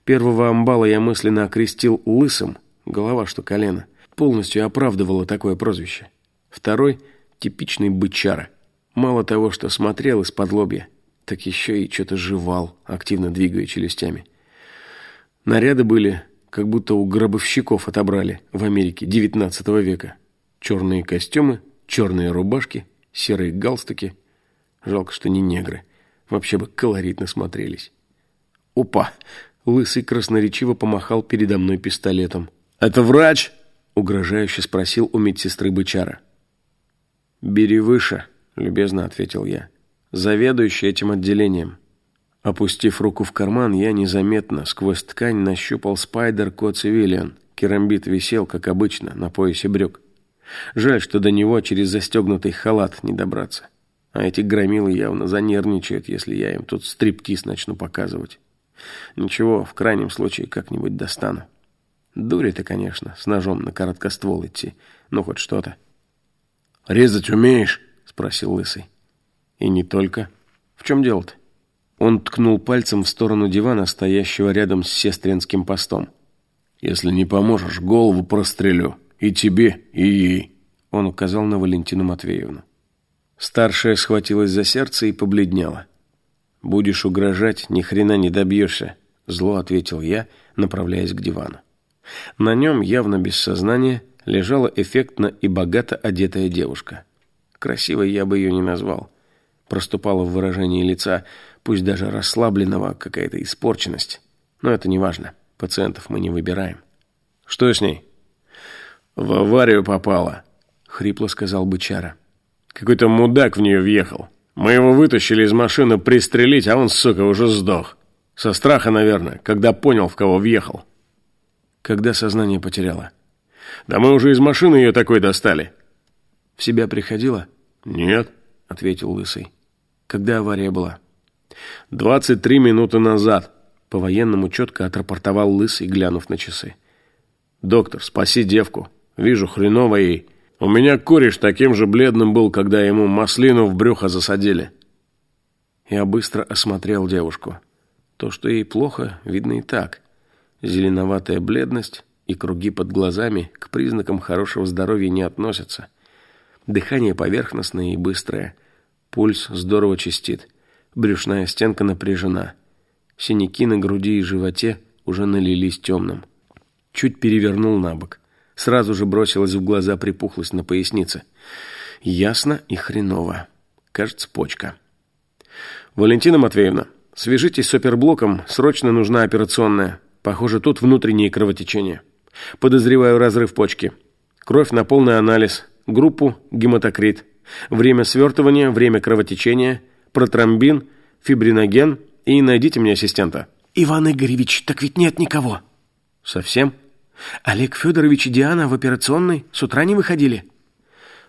Первого амбала я мысленно окрестил лысым, голова что колено, полностью оправдывало такое прозвище. Второй — типичный бычара. Мало того, что смотрел из-под лобья, так еще и что-то жевал, активно двигая челюстями. Наряды были, как будто у гробовщиков отобрали в Америке XIX века. Черные костюмы, черные рубашки, серые галстуки. Жалко, что не негры. Вообще бы колоритно смотрелись. Опа! Лысый красноречиво помахал передо мной пистолетом. «Это врач?» — угрожающе спросил у медсестры бычара. «Бери выше», — любезно ответил я. «Заведующий этим отделением». Опустив руку в карман, я незаметно сквозь ткань нащупал спайдер Ко Цивилиан. Керамбит висел, как обычно, на поясе брюк. Жаль, что до него через застегнутый халат не добраться. А эти громилы явно занервничают, если я им тут стриптиз начну показывать. Ничего, в крайнем случае как-нибудь достану. Дури ты, конечно, с ножом на короткоствол идти. Ну, хоть что-то. «Резать умеешь?» — спросил Лысый. «И не только. В чем дело-то?» Он ткнул пальцем в сторону дивана, стоящего рядом с сестринским постом. «Если не поможешь, голову прострелю». И тебе, и ей. Он указал на Валентину Матвеевну. Старшая схватилась за сердце и побледнела. Будешь угрожать, ни хрена не добьешься, зло ответил я, направляясь к дивану. На нем, явно без сознания, лежала эффектно и богато одетая девушка. Красивой я бы ее не назвал. Проступала в выражении лица, пусть даже расслабленного, какая-то испорченность. Но это не важно. Пациентов мы не выбираем. Что с ней? «В аварию попала», — хрипло сказал бычара. «Какой-то мудак в нее въехал. Мы его вытащили из машины пристрелить, а он, сука, уже сдох. Со страха, наверное, когда понял, в кого въехал». Когда сознание потеряла. «Да мы уже из машины ее такой достали». «В себя приходила?» «Нет», — ответил Лысый. «Когда авария была?» «Двадцать три минуты назад», — по-военному четко отрапортовал Лысый, глянув на часы. «Доктор, спаси девку. Вижу, хреново ей. У меня кореш таким же бледным был, когда ему маслину в брюхо засадили. Я быстро осмотрел девушку. То, что ей плохо, видно и так. Зеленоватая бледность и круги под глазами к признакам хорошего здоровья не относятся. Дыхание поверхностное и быстрое. Пульс здорово чистит. Брюшная стенка напряжена. Синяки на груди и животе уже налились темным. Чуть перевернул на бок. Сразу же бросилась в глаза припухлость на пояснице. Ясно и хреново. Кажется, почка. «Валентина Матвеевна, свяжитесь с оперблоком, срочно нужна операционная. Похоже, тут внутреннее кровотечение. Подозреваю разрыв почки. Кровь на полный анализ. Группу гематокрит. Время свертывания, время кровотечения, протромбин, фибриноген и найдите мне ассистента. Иван Игоревич, так ведь нет никого. Совсем? Олег Федорович и Диана в операционной с утра не выходили?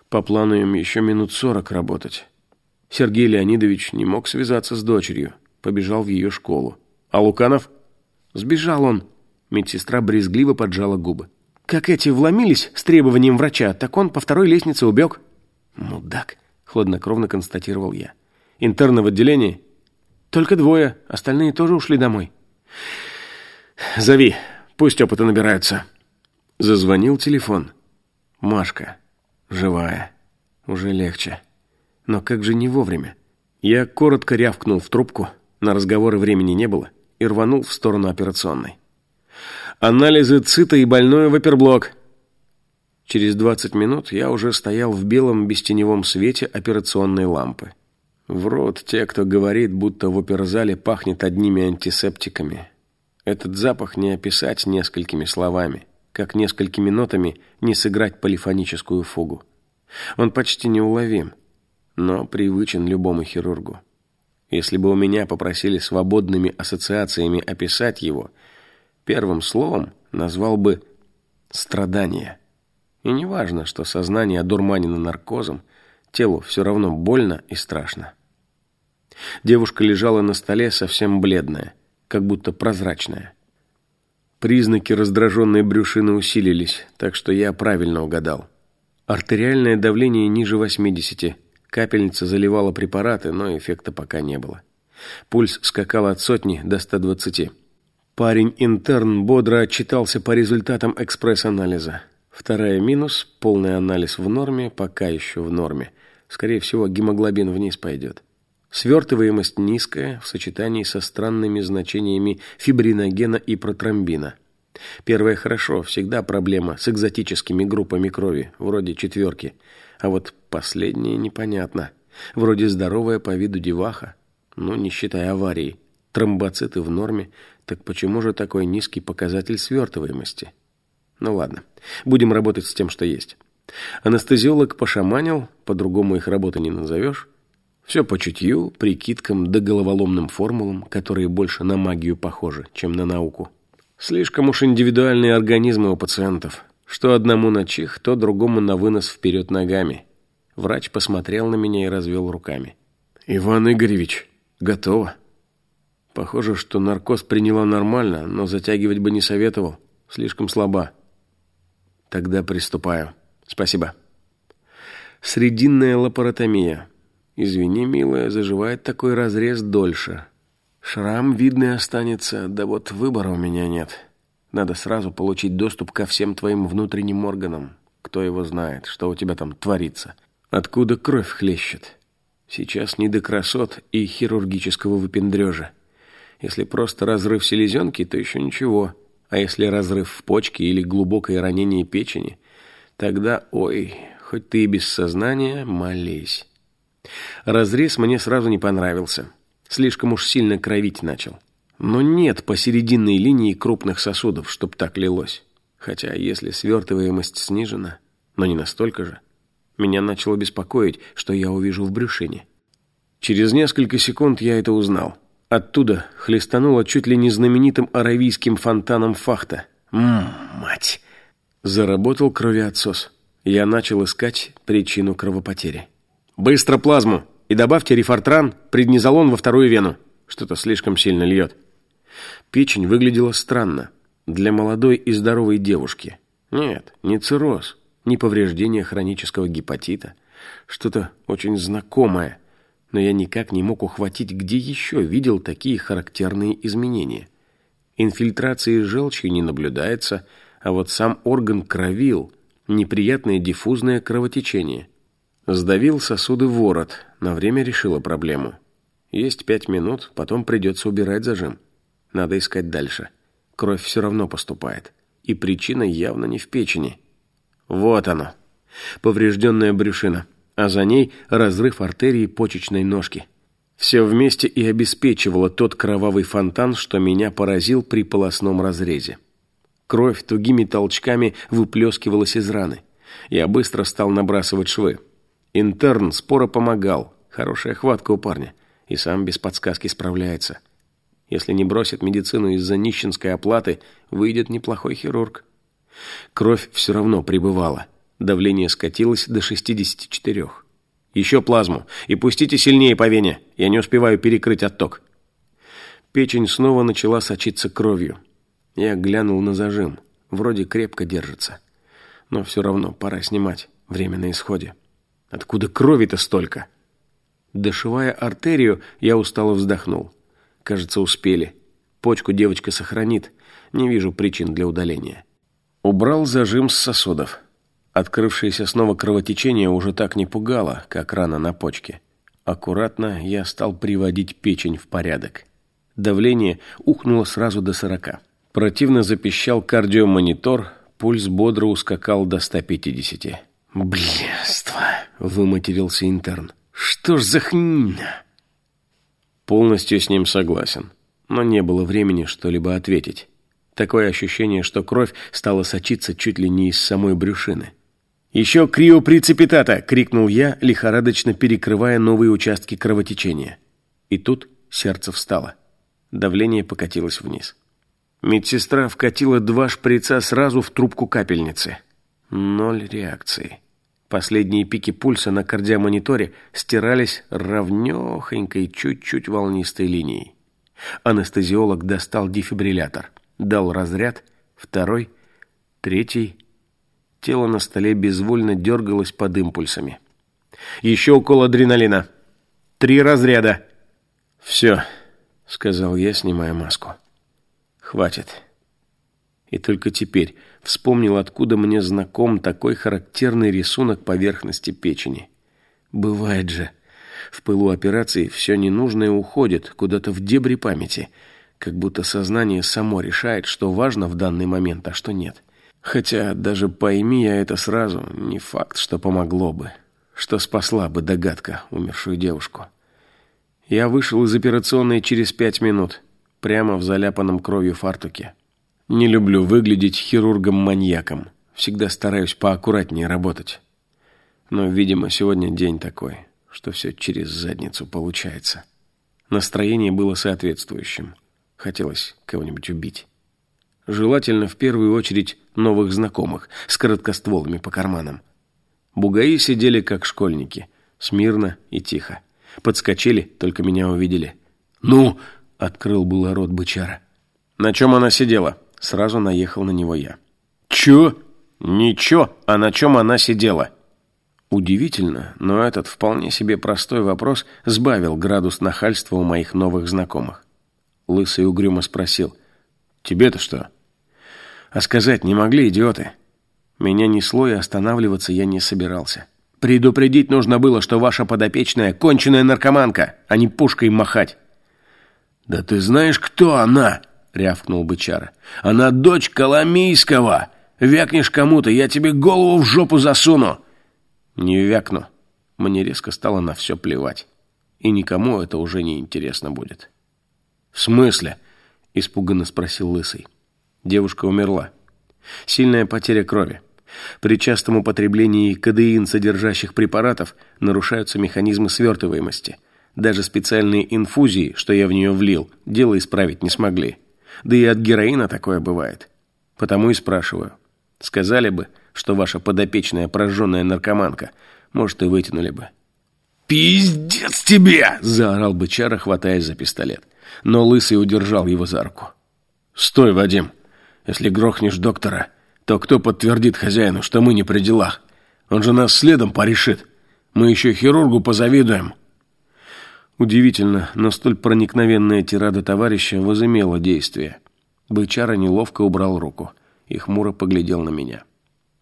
По плану им еще минут сорок работать. Сергей Леонидович не мог связаться с дочерью. Побежал в ее школу. А Луканов? Сбежал он. Медсестра брезгливо поджала губы. Как эти вломились с требованием врача, так он по второй лестнице убег. Мудак, хладнокровно констатировал я. Интерны в отделении? Только двое, остальные тоже ушли домой. Зови, пусть опыта набираются. Зазвонил телефон. Машка. Живая. Уже легче. Но как же не вовремя? Я коротко рявкнул в трубку, на разговоры времени не было, и рванул в сторону операционной. Анализы цита и больной в оперблок. Через 20 минут я уже стоял в белом бестеневом свете операционной лампы. В рот те, кто говорит, будто в оперзале пахнет одними антисептиками. Этот запах не описать несколькими словами, как несколькими нотами не сыграть полифоническую фугу. Он почти неуловим, но привычен любому хирургу. Если бы у меня попросили свободными ассоциациями описать его, первым словом назвал бы «страдание». И не важно, что сознание одурманено наркозом, телу все равно больно и страшно. Девушка лежала на столе совсем бледная, как будто прозрачная. Признаки раздраженной брюшины усилились, так что я правильно угадал. Артериальное давление ниже 80, капельница заливала препараты, но эффекта пока не было. Пульс скакал от сотни до 120. Парень-интерн бодро отчитался по результатам экспресс-анализа. Вторая минус, полный анализ в норме, пока еще в норме. Скорее всего, гемоглобин вниз пойдет. Свертываемость низкая в сочетании со странными значениями фибриногена и протромбина. Первое хорошо, всегда проблема с экзотическими группами крови, вроде четверки. А вот последнее непонятно. Вроде здоровая по виду деваха, ну, не считая аварии. Тромбоциты в норме, так почему же такой низкий показатель свертываемости? Ну ладно, будем работать с тем, что есть. Анестезиолог пошаманил, по-другому их работы не назовешь. Все по чутью, прикидкам да головоломным формулам, которые больше на магию похожи, чем на науку. Слишком уж индивидуальные организмы у пациентов. Что одному на чих, то другому на вынос вперед ногами. Врач посмотрел на меня и развел руками. «Иван Игоревич, готово». Похоже, что наркоз приняла нормально, но затягивать бы не советовал. Слишком слаба. Тогда приступаю. Спасибо. Срединная лапаротомия. Извини, милая, заживает такой разрез дольше. Шрам видный останется, да вот выбора у меня нет. Надо сразу получить доступ ко всем твоим внутренним органам. Кто его знает, что у тебя там творится. Откуда кровь хлещет. Сейчас не до красот и хирургического выпендрежа. Если просто разрыв селезенки, то еще ничего. А если разрыв в почке или глубокое ранение печени, тогда, ой, хоть ты и без сознания, молись. Разрез мне сразу не понравился. Слишком уж сильно кровить начал. Но нет посерединной линии крупных сосудов, чтоб так лилось. Хотя если свертываемость снижена, но не настолько же, меня начало беспокоить, что я увижу в брюшине. Через несколько секунд я это узнал. Оттуда хлестануло чуть ли не знаменитым аравийским фонтаном фахта. Ммм, мать! Заработал кровеотсос. Я начал искать причину кровопотери. «Быстро плазму! И добавьте рефортран, преднизолон во вторую вену. Что-то слишком сильно льет». Печень выглядела странно. Для молодой и здоровой девушки. Нет, не цирроз, не повреждение хронического гепатита. Что-то очень знакомое. Но я никак не мог ухватить, где еще видел такие характерные изменения. Инфильтрации желчи не наблюдается, а вот сам орган кровил, неприятное диффузное кровотечение – Сдавил сосуды ворот, на время решила проблему. Есть пять минут, потом придется убирать зажим. Надо искать дальше. Кровь все равно поступает. И причина явно не в печени. Вот оно. Поврежденная брюшина. А за ней разрыв артерии почечной ножки. Все вместе и обеспечивало тот кровавый фонтан, что меня поразил при полостном разрезе. Кровь тугими толчками выплескивалась из раны. Я быстро стал набрасывать швы. Интерн споро помогал. Хорошая хватка у парня. И сам без подсказки справляется. Если не бросит медицину из-за нищенской оплаты, выйдет неплохой хирург. Кровь все равно прибывала. Давление скатилось до 64. Еще плазму. И пустите сильнее по вене. Я не успеваю перекрыть отток. Печень снова начала сочиться кровью. Я глянул на зажим. Вроде крепко держится. Но все равно пора снимать. Время на исходе. Откуда крови-то столько? Дошивая артерию, я устало вздохнул. Кажется, успели. Почку девочка сохранит. Не вижу причин для удаления. Убрал зажим с сосудов. Открывшееся снова кровотечение уже так не пугало, как рана на почке. Аккуратно я стал приводить печень в порядок. Давление ухнуло сразу до сорока. Противно запищал кардиомонитор, пульс бодро ускакал до 150. «Блядство!» — выматерился интерн. «Что ж за хня?» Полностью с ним согласен, но не было времени что-либо ответить. Такое ощущение, что кровь стала сочиться чуть ли не из самой брюшины. «Еще криопрецепитата!» — крикнул я, лихорадочно перекрывая новые участки кровотечения. И тут сердце встало. Давление покатилось вниз. Медсестра вкатила два шприца сразу в трубку капельницы. Ноль реакции. Последние пики пульса на кардиомониторе стирались ровнёхонькой, чуть-чуть волнистой линией. Анестезиолог достал дефибриллятор, дал разряд, второй, третий. Тело на столе безвольно дергалось под импульсами. «Еще укол адреналина. Три разряда». «Все», — сказал я, снимая маску. «Хватит». И только теперь вспомнил, откуда мне знаком такой характерный рисунок поверхности печени. Бывает же. В пылу операции все ненужное уходит куда-то в дебри памяти, как будто сознание само решает, что важно в данный момент, а что нет. Хотя даже пойми я это сразу, не факт, что помогло бы, что спасла бы догадка умершую девушку. Я вышел из операционной через пять минут, прямо в заляпанном кровью фартуке. Не люблю выглядеть хирургом-маньяком. Всегда стараюсь поаккуратнее работать. Но, видимо, сегодня день такой, что все через задницу получается. Настроение было соответствующим. Хотелось кого-нибудь убить. Желательно в первую очередь новых знакомых с короткостволами по карманам. Бугаи сидели как школьники, смирно и тихо. Подскочили, только меня увидели. «Ну!» — открыл было рот бычара. «На чем она сидела?» Сразу наехал на него я. «Чё?» «Ничего, а на чем она сидела?» Удивительно, но этот вполне себе простой вопрос сбавил градус нахальства у моих новых знакомых. Лысый угрюмо спросил. «Тебе-то что?» «А сказать не могли, идиоты?» Меня несло, и останавливаться я не собирался. «Предупредить нужно было, что ваша подопечная — конченая наркоманка, а не пушкой махать!» «Да ты знаешь, кто она?» Рявкнул бычара. «Она дочь Коломийского! Вякнешь кому-то, я тебе голову в жопу засуну!» «Не вякну». Мне резко стало на все плевать. И никому это уже не интересно будет. «В смысле?» — испуганно спросил Лысый. Девушка умерла. Сильная потеря крови. При частом употреблении кадеин содержащих препаратов нарушаются механизмы свертываемости. Даже специальные инфузии, что я в нее влил, дело исправить не смогли. Да и от героина такое бывает. Потому и спрашиваю. Сказали бы, что ваша подопечная прожженная наркоманка, может, и вытянули бы. «Пиздец тебе!» – заорал бычара, хватаясь за пистолет. Но Лысый удержал его за руку. «Стой, Вадим! Если грохнешь доктора, то кто подтвердит хозяину, что мы не при делах? Он же нас следом порешит. Мы еще хирургу позавидуем». Удивительно, но столь проникновенная тирада товарища возымела действие. Бычара неловко убрал руку и хмуро поглядел на меня.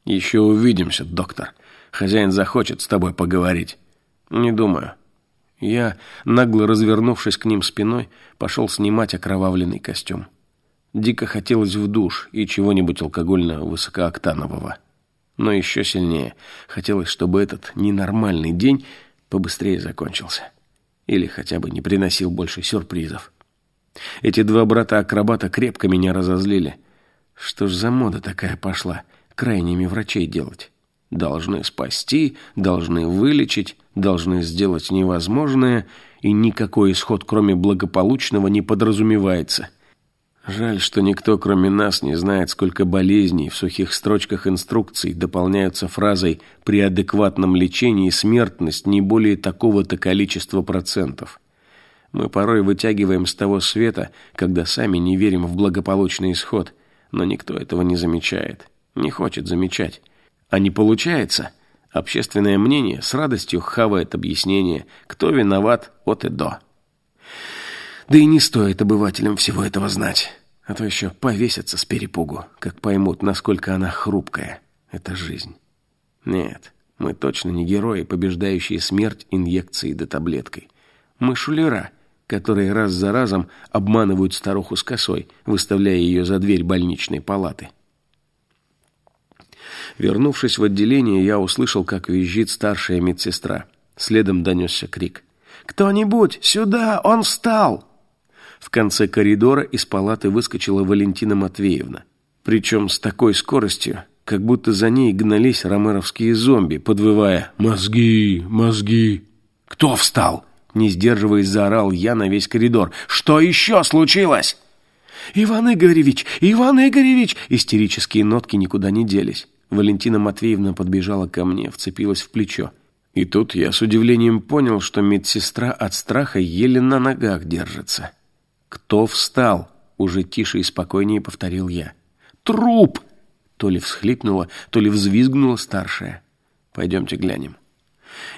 «Еще увидимся, доктор. Хозяин захочет с тобой поговорить». «Не думаю». Я, нагло развернувшись к ним спиной, пошел снимать окровавленный костюм. Дико хотелось в душ и чего-нибудь алкогольно-высокооктанового. Но еще сильнее хотелось, чтобы этот ненормальный день побыстрее закончился. Или хотя бы не приносил больше сюрпризов. Эти два брата-акробата крепко меня разозлили. Что ж за мода такая пошла, крайними врачей делать? Должны спасти, должны вылечить, должны сделать невозможное, и никакой исход, кроме благополучного, не подразумевается. Жаль, что никто, кроме нас, не знает, сколько болезней в сухих строчках инструкций дополняются фразой «при адекватном лечении смертность не более такого-то количества процентов». Мы порой вытягиваем с того света, когда сами не верим в благополучный исход, но никто этого не замечает, не хочет замечать. А не получается, общественное мнение с радостью хавает объяснение, кто виноват от и до. Да и не стоит обывателям всего этого знать, а то еще повесятся с перепугу, как поймут, насколько она хрупкая, эта жизнь. Нет, мы точно не герои, побеждающие смерть инъекцией да таблеткой. Мы шулера — которые раз за разом обманывают старуху с косой, выставляя ее за дверь больничной палаты. Вернувшись в отделение, я услышал, как визжит старшая медсестра. Следом донесся крик. «Кто-нибудь! Сюда! Он встал!» В конце коридора из палаты выскочила Валентина Матвеевна. Причем с такой скоростью, как будто за ней гнались ромеровские зомби, подвывая «Мозги! Мозги!» «Кто встал?» Не сдерживаясь, заорал я на весь коридор. «Что еще случилось?» «Иван Игоревич! Иван Игоревич!» Истерические нотки никуда не делись. Валентина Матвеевна подбежала ко мне, вцепилась в плечо. И тут я с удивлением понял, что медсестра от страха еле на ногах держится. «Кто встал?» — уже тише и спокойнее повторил я. «Труп!» — то ли всхлипнула, то ли взвизгнула старшая. «Пойдемте глянем»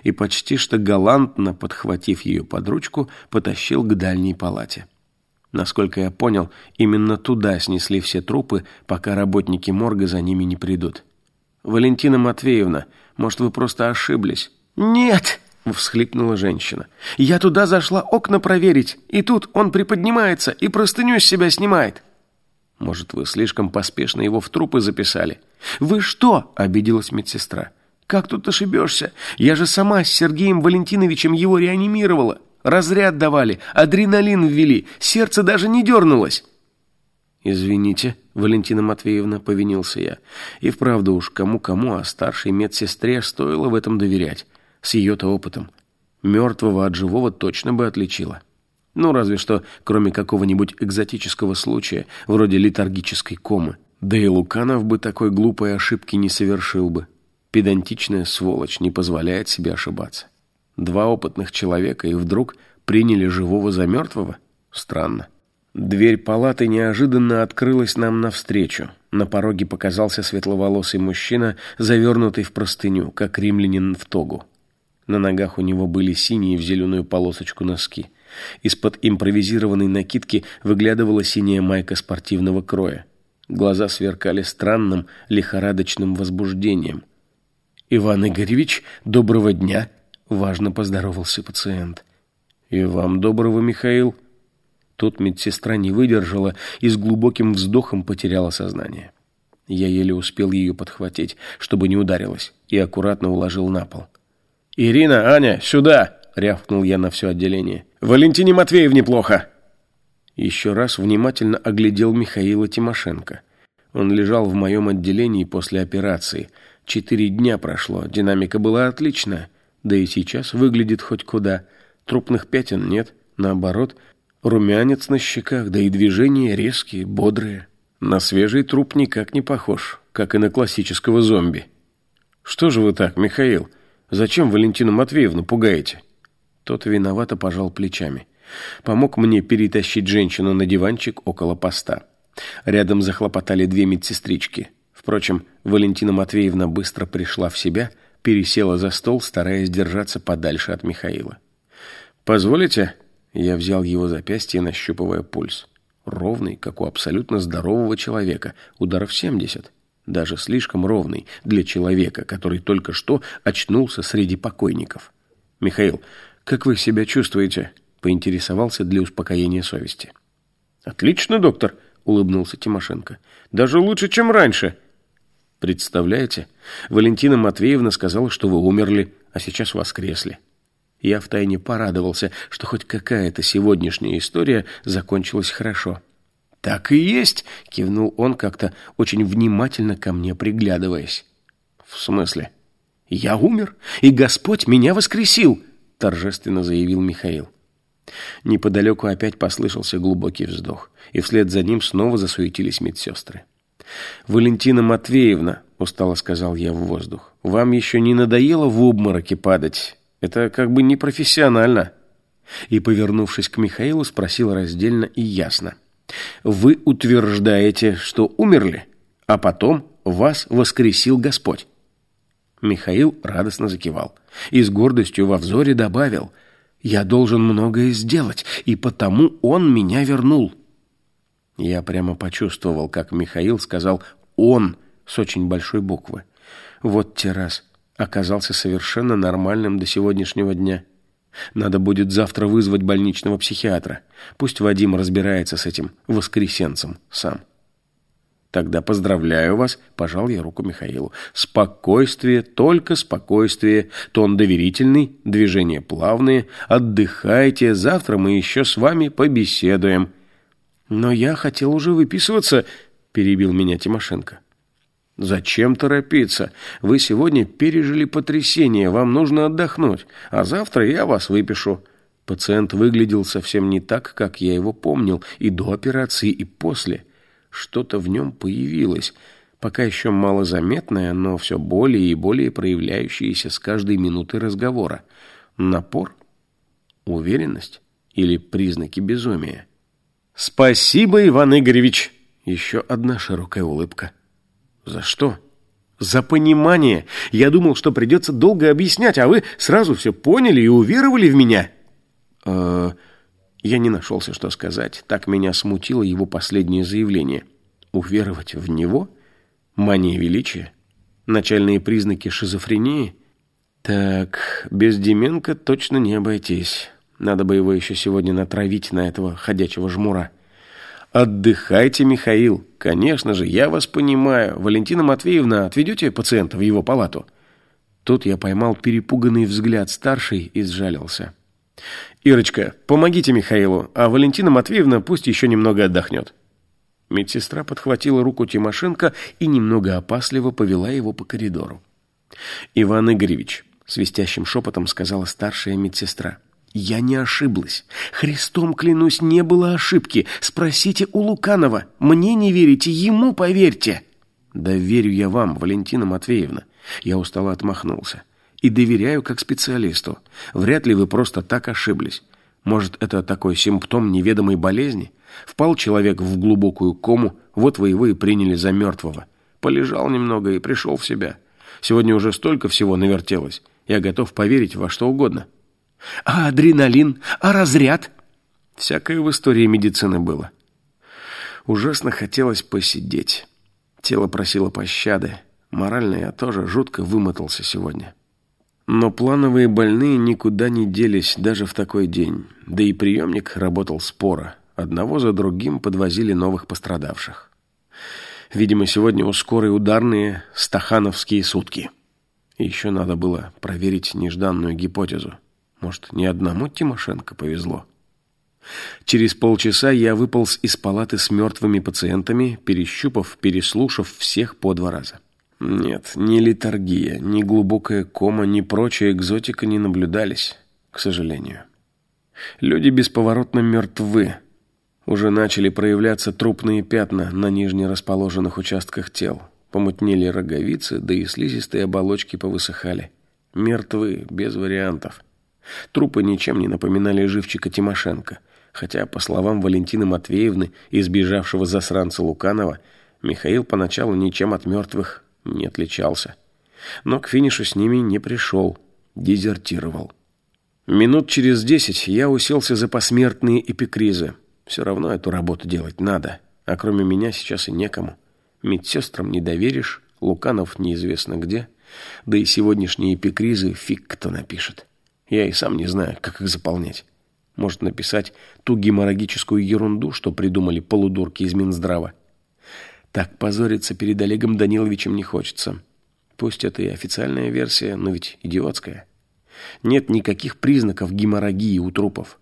и почти что галантно, подхватив ее под ручку, потащил к дальней палате. Насколько я понял, именно туда снесли все трупы, пока работники морга за ними не придут. «Валентина Матвеевна, может, вы просто ошиблись?» «Нет!» — всхлипнула женщина. «Я туда зашла окна проверить, и тут он приподнимается и простыню с себя снимает». «Может, вы слишком поспешно его в трупы записали?» «Вы что?» — обиделась медсестра. Как тут ошибешься? Я же сама с Сергеем Валентиновичем его реанимировала. Разряд давали, адреналин ввели, сердце даже не дернулось. «Извините, Валентина Матвеевна», — повинился я. И вправду уж кому-кому, а старшей медсестре стоило в этом доверять. С ее-то опытом. Мертвого от живого точно бы отличила. Ну, разве что, кроме какого-нибудь экзотического случая, вроде летаргической комы. Да и Луканов бы такой глупой ошибки не совершил бы. Педантичная сволочь не позволяет себе ошибаться. Два опытных человека и вдруг приняли живого за мертвого? Странно. Дверь палаты неожиданно открылась нам навстречу. На пороге показался светловолосый мужчина, завернутый в простыню, как римлянин в тогу. На ногах у него были синие в зеленую полосочку носки. Из-под импровизированной накидки выглядывала синяя майка спортивного кроя. Глаза сверкали странным, лихорадочным возбуждением – «Иван Игоревич, доброго дня!» — важно поздоровался пациент. «И вам доброго, Михаил!» Тут медсестра не выдержала и с глубоким вздохом потеряла сознание. Я еле успел ее подхватить, чтобы не ударилась, и аккуратно уложил на пол. «Ирина, Аня, сюда!» — рявкнул я на все отделение. «Валентине Матвеевне плохо!» Еще раз внимательно оглядел Михаила Тимошенко. Он лежал в моем отделении после операции — Четыре дня прошло, динамика была отличная, да и сейчас выглядит хоть куда. Трупных пятен нет, наоборот, румянец на щеках, да и движения резкие, бодрые. На свежий труп никак не похож, как и на классического зомби. Что же вы так, Михаил? Зачем Валентину Матвеевну пугаете? Тот виновато пожал плечами. Помог мне перетащить женщину на диванчик около поста. Рядом захлопотали две медсестрички. Впрочем, Валентина Матвеевна быстро пришла в себя, пересела за стол, стараясь держаться подальше от Михаила. «Позволите?» Я взял его запястье, нащупывая пульс. Ровный, как у абсолютно здорового человека, ударов 70. Даже слишком ровный для человека, который только что очнулся среди покойников. «Михаил, как вы себя чувствуете?» поинтересовался для успокоения совести. «Отлично, доктор», — улыбнулся Тимошенко. «Даже лучше, чем раньше». Представляете? Валентина Матвеевна сказала, что вы умерли, а сейчас воскресли. Я втайне порадовался, что хоть какая-то сегодняшняя история закончилась хорошо. «Так и есть!» — кивнул он как-то очень внимательно ко мне приглядываясь. «В смысле?» «Я умер, и Господь меня воскресил!» — торжественно заявил Михаил. Неподалеку опять послышался глубокий вздох, и вслед за ним снова засуетились медсестры. «Валентина Матвеевна», — устало сказал я в воздух, — «вам еще не надоело в обмороке падать? Это как бы непрофессионально». И, повернувшись к Михаилу, спросил раздельно и ясно. «Вы утверждаете, что умерли, а потом вас воскресил Господь?» Михаил радостно закивал и с гордостью во взоре добавил — я должен многое сделать, и потому он меня вернул. Я прямо почувствовал, как Михаил сказал «он» с очень большой буквы. Вот те раз оказался совершенно нормальным до сегодняшнего дня. Надо будет завтра вызвать больничного психиатра. Пусть Вадим разбирается с этим воскресенцем сам. Тогда поздравляю вас, пожал я руку Михаилу. Спокойствие, только спокойствие. Тон доверительный, движения плавные. Отдыхайте, завтра мы еще с вами побеседуем. Но я хотел уже выписываться, перебил меня Тимошенко. Зачем торопиться? Вы сегодня пережили потрясение, вам нужно отдохнуть, а завтра я вас выпишу. Пациент выглядел совсем не так, как я его помнил, и до операции, и после. Что-то в нем появилось, пока еще малозаметное, но все более и более проявляющееся с каждой минутой разговора. Напор? Уверенность? Или признаки безумия? «Спасибо, Иван Игоревич!» Еще одна широкая улыбка. «За что?» «За понимание. Я думал, что придется долго объяснять, а вы сразу все поняли и уверовали в меня». «Э-э...» Я не нашелся, что сказать. Так меня смутило его последнее заявление. Уверовать в него? Мания величия? Начальные признаки шизофрении? Так, без Деменко точно не обойтись. Надо бы его еще сегодня натравить на этого ходячего жмура. Отдыхайте, Михаил. Конечно же, я вас понимаю. Валентина Матвеевна, отведете пациента в его палату? Тут я поймал перепуганный взгляд старший и сжалился. «Ирочка, помогите Михаилу, а Валентина Матвеевна пусть еще немного отдохнет». Медсестра подхватила руку Тимошенко и немного опасливо повела его по коридору. «Иван Игоревич», — свистящим шепотом сказала старшая медсестра, — «я не ошиблась. Христом, клянусь, не было ошибки. Спросите у Луканова. Мне не верите, ему поверьте». «Да верю я вам, Валентина Матвеевна». Я устало отмахнулся и доверяю как специалисту. Вряд ли вы просто так ошиблись. Может, это такой симптом неведомой болезни? Впал человек в глубокую кому, вот вы его и приняли за мертвого. Полежал немного и пришел в себя. Сегодня уже столько всего навертелось. Я готов поверить во что угодно. А адреналин? А разряд? Всякое в истории медицины было. Ужасно хотелось посидеть. Тело просило пощады. Морально я тоже жутко вымотался сегодня. Но плановые больные никуда не делись даже в такой день. Да и приемник работал споро. Одного за другим подвозили новых пострадавших. Видимо, сегодня у скорой ударные стахановские сутки. Еще надо было проверить нежданную гипотезу. Может, ни одному Тимошенко повезло. Через полчаса я выполз из палаты с мертвыми пациентами, перещупав, переслушав всех по два раза. Нет, ни литаргия, ни глубокая кома, ни прочая экзотика не наблюдались, к сожалению. Люди бесповоротно мертвы. Уже начали проявляться трупные пятна на нижне расположенных участках тел. Помутнели роговицы, да и слизистые оболочки повысыхали. Мертвы, без вариантов. Трупы ничем не напоминали живчика Тимошенко, хотя, по словам Валентины Матвеевны, избежавшего засранца Луканова, Михаил поначалу ничем от мертвых не отличался. Но к финишу с ними не пришел, дезертировал. Минут через десять я уселся за посмертные эпикризы. Все равно эту работу делать надо, а кроме меня сейчас и некому. Медсестрам не доверишь, Луканов неизвестно где, да и сегодняшние эпикризы фиг кто напишет. Я и сам не знаю, как их заполнять. Может написать ту геморрагическую ерунду, что придумали полудурки из Минздрава. Так позориться перед Олегом Даниловичем не хочется. Пусть это и официальная версия, но ведь идиотская. Нет никаких признаков геморрагии у трупов.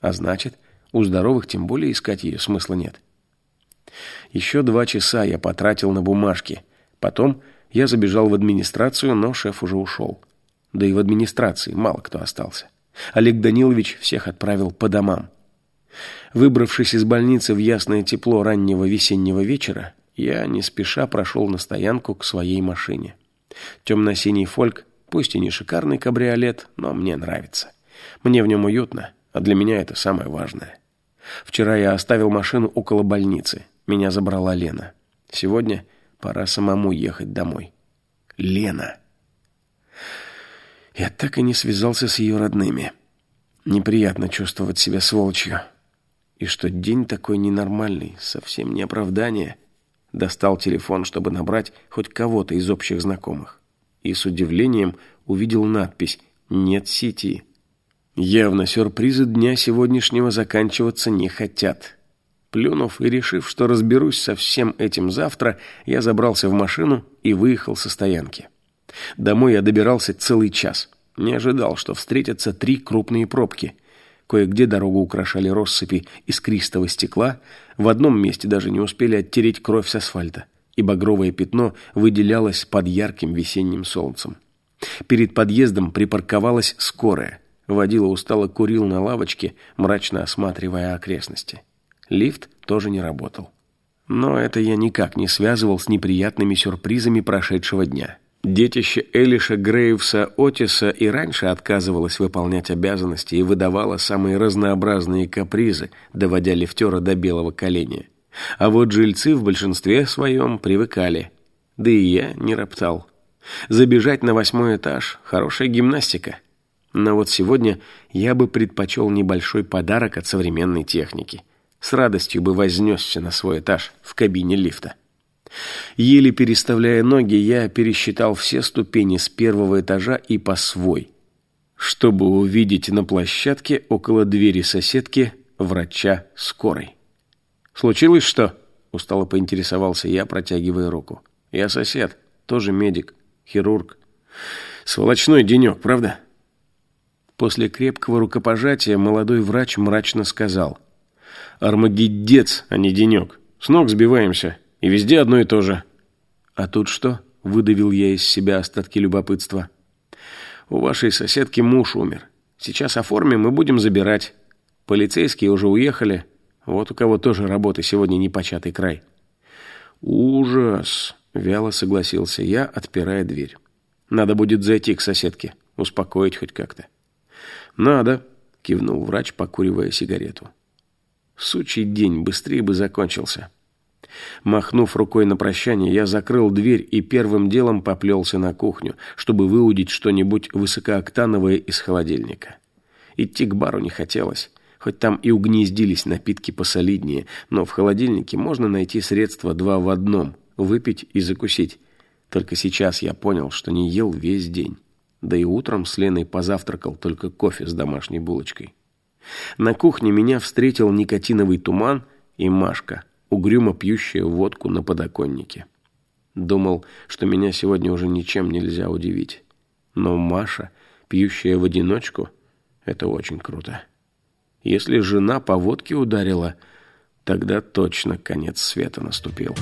А значит, у здоровых тем более искать ее смысла нет. Еще два часа я потратил на бумажки. Потом я забежал в администрацию, но шеф уже ушел. Да и в администрации мало кто остался. Олег Данилович всех отправил по домам. Выбравшись из больницы в ясное тепло раннего весеннего вечера, я не спеша прошел на стоянку к своей машине. Темно-синий фольк, пусть и не шикарный кабриолет, но мне нравится. Мне в нем уютно, а для меня это самое важное. Вчера я оставил машину около больницы. Меня забрала Лена. Сегодня пора самому ехать домой. Лена. Я так и не связался с ее родными. Неприятно чувствовать себя сволочью. И что день такой ненормальный, совсем не оправдание. Достал телефон, чтобы набрать хоть кого-то из общих знакомых. И с удивлением увидел надпись «Нет сети». Явно сюрпризы дня сегодняшнего заканчиваться не хотят. Плюнув и решив, что разберусь со всем этим завтра, я забрался в машину и выехал со стоянки. Домой я добирался целый час. Не ожидал, что встретятся три крупные пробки. Кое-где дорогу украшали россыпи искристого стекла, в одном месте даже не успели оттереть кровь с асфальта, и багровое пятно выделялось под ярким весенним солнцем. Перед подъездом припарковалась скорая. Водила устало курил на лавочке, мрачно осматривая окрестности. Лифт тоже не работал. Но это я никак не связывал с неприятными сюрпризами прошедшего дня. Детище Элиша Грейвса Отиса и раньше отказывалось выполнять обязанности и выдавало самые разнообразные капризы, доводя лифтера до белого коленя. А вот жильцы в большинстве своем привыкали. Да и я не роптал. Забежать на восьмой этаж – хорошая гимнастика. Но вот сегодня я бы предпочел небольшой подарок от современной техники. С радостью бы вознесся на свой этаж в кабине лифта. Еле переставляя ноги, я пересчитал все ступени с первого этажа и по свой, чтобы увидеть на площадке около двери соседки врача скорой. «Случилось что?» – устало поинтересовался я, протягивая руку. «Я сосед, тоже медик, хирург. Сволочной денек, правда?» После крепкого рукопожатия молодой врач мрачно сказал. «Армагеддец, а не денек. С ног сбиваемся. И везде одно и то же. А тут что? Выдавил я из себя остатки любопытства. У вашей соседки муж умер. Сейчас оформим и будем забирать. Полицейские уже уехали. Вот у кого тоже работы сегодня непочатый край. Ужас, вяло согласился я, отпирая дверь. Надо будет зайти к соседке, успокоить хоть как-то. Надо, кивнул врач, покуривая сигарету. Сучий день быстрее бы закончился. Махнув рукой на прощание, я закрыл дверь и первым делом поплелся на кухню, чтобы выудить что-нибудь высокооктановое из холодильника. Идти к бару не хотелось, хоть там и угнездились напитки посолиднее, но в холодильнике можно найти средства два в одном – выпить и закусить. Только сейчас я понял, что не ел весь день. Да и утром с Леной позавтракал только кофе с домашней булочкой. На кухне меня встретил никотиновый туман и Машка – угрюмо пьющая водку на подоконнике. Думал, что меня сегодня уже ничем нельзя удивить. Но Маша, пьющая в одиночку, это очень круто. Если жена по водке ударила, тогда точно конец света наступил.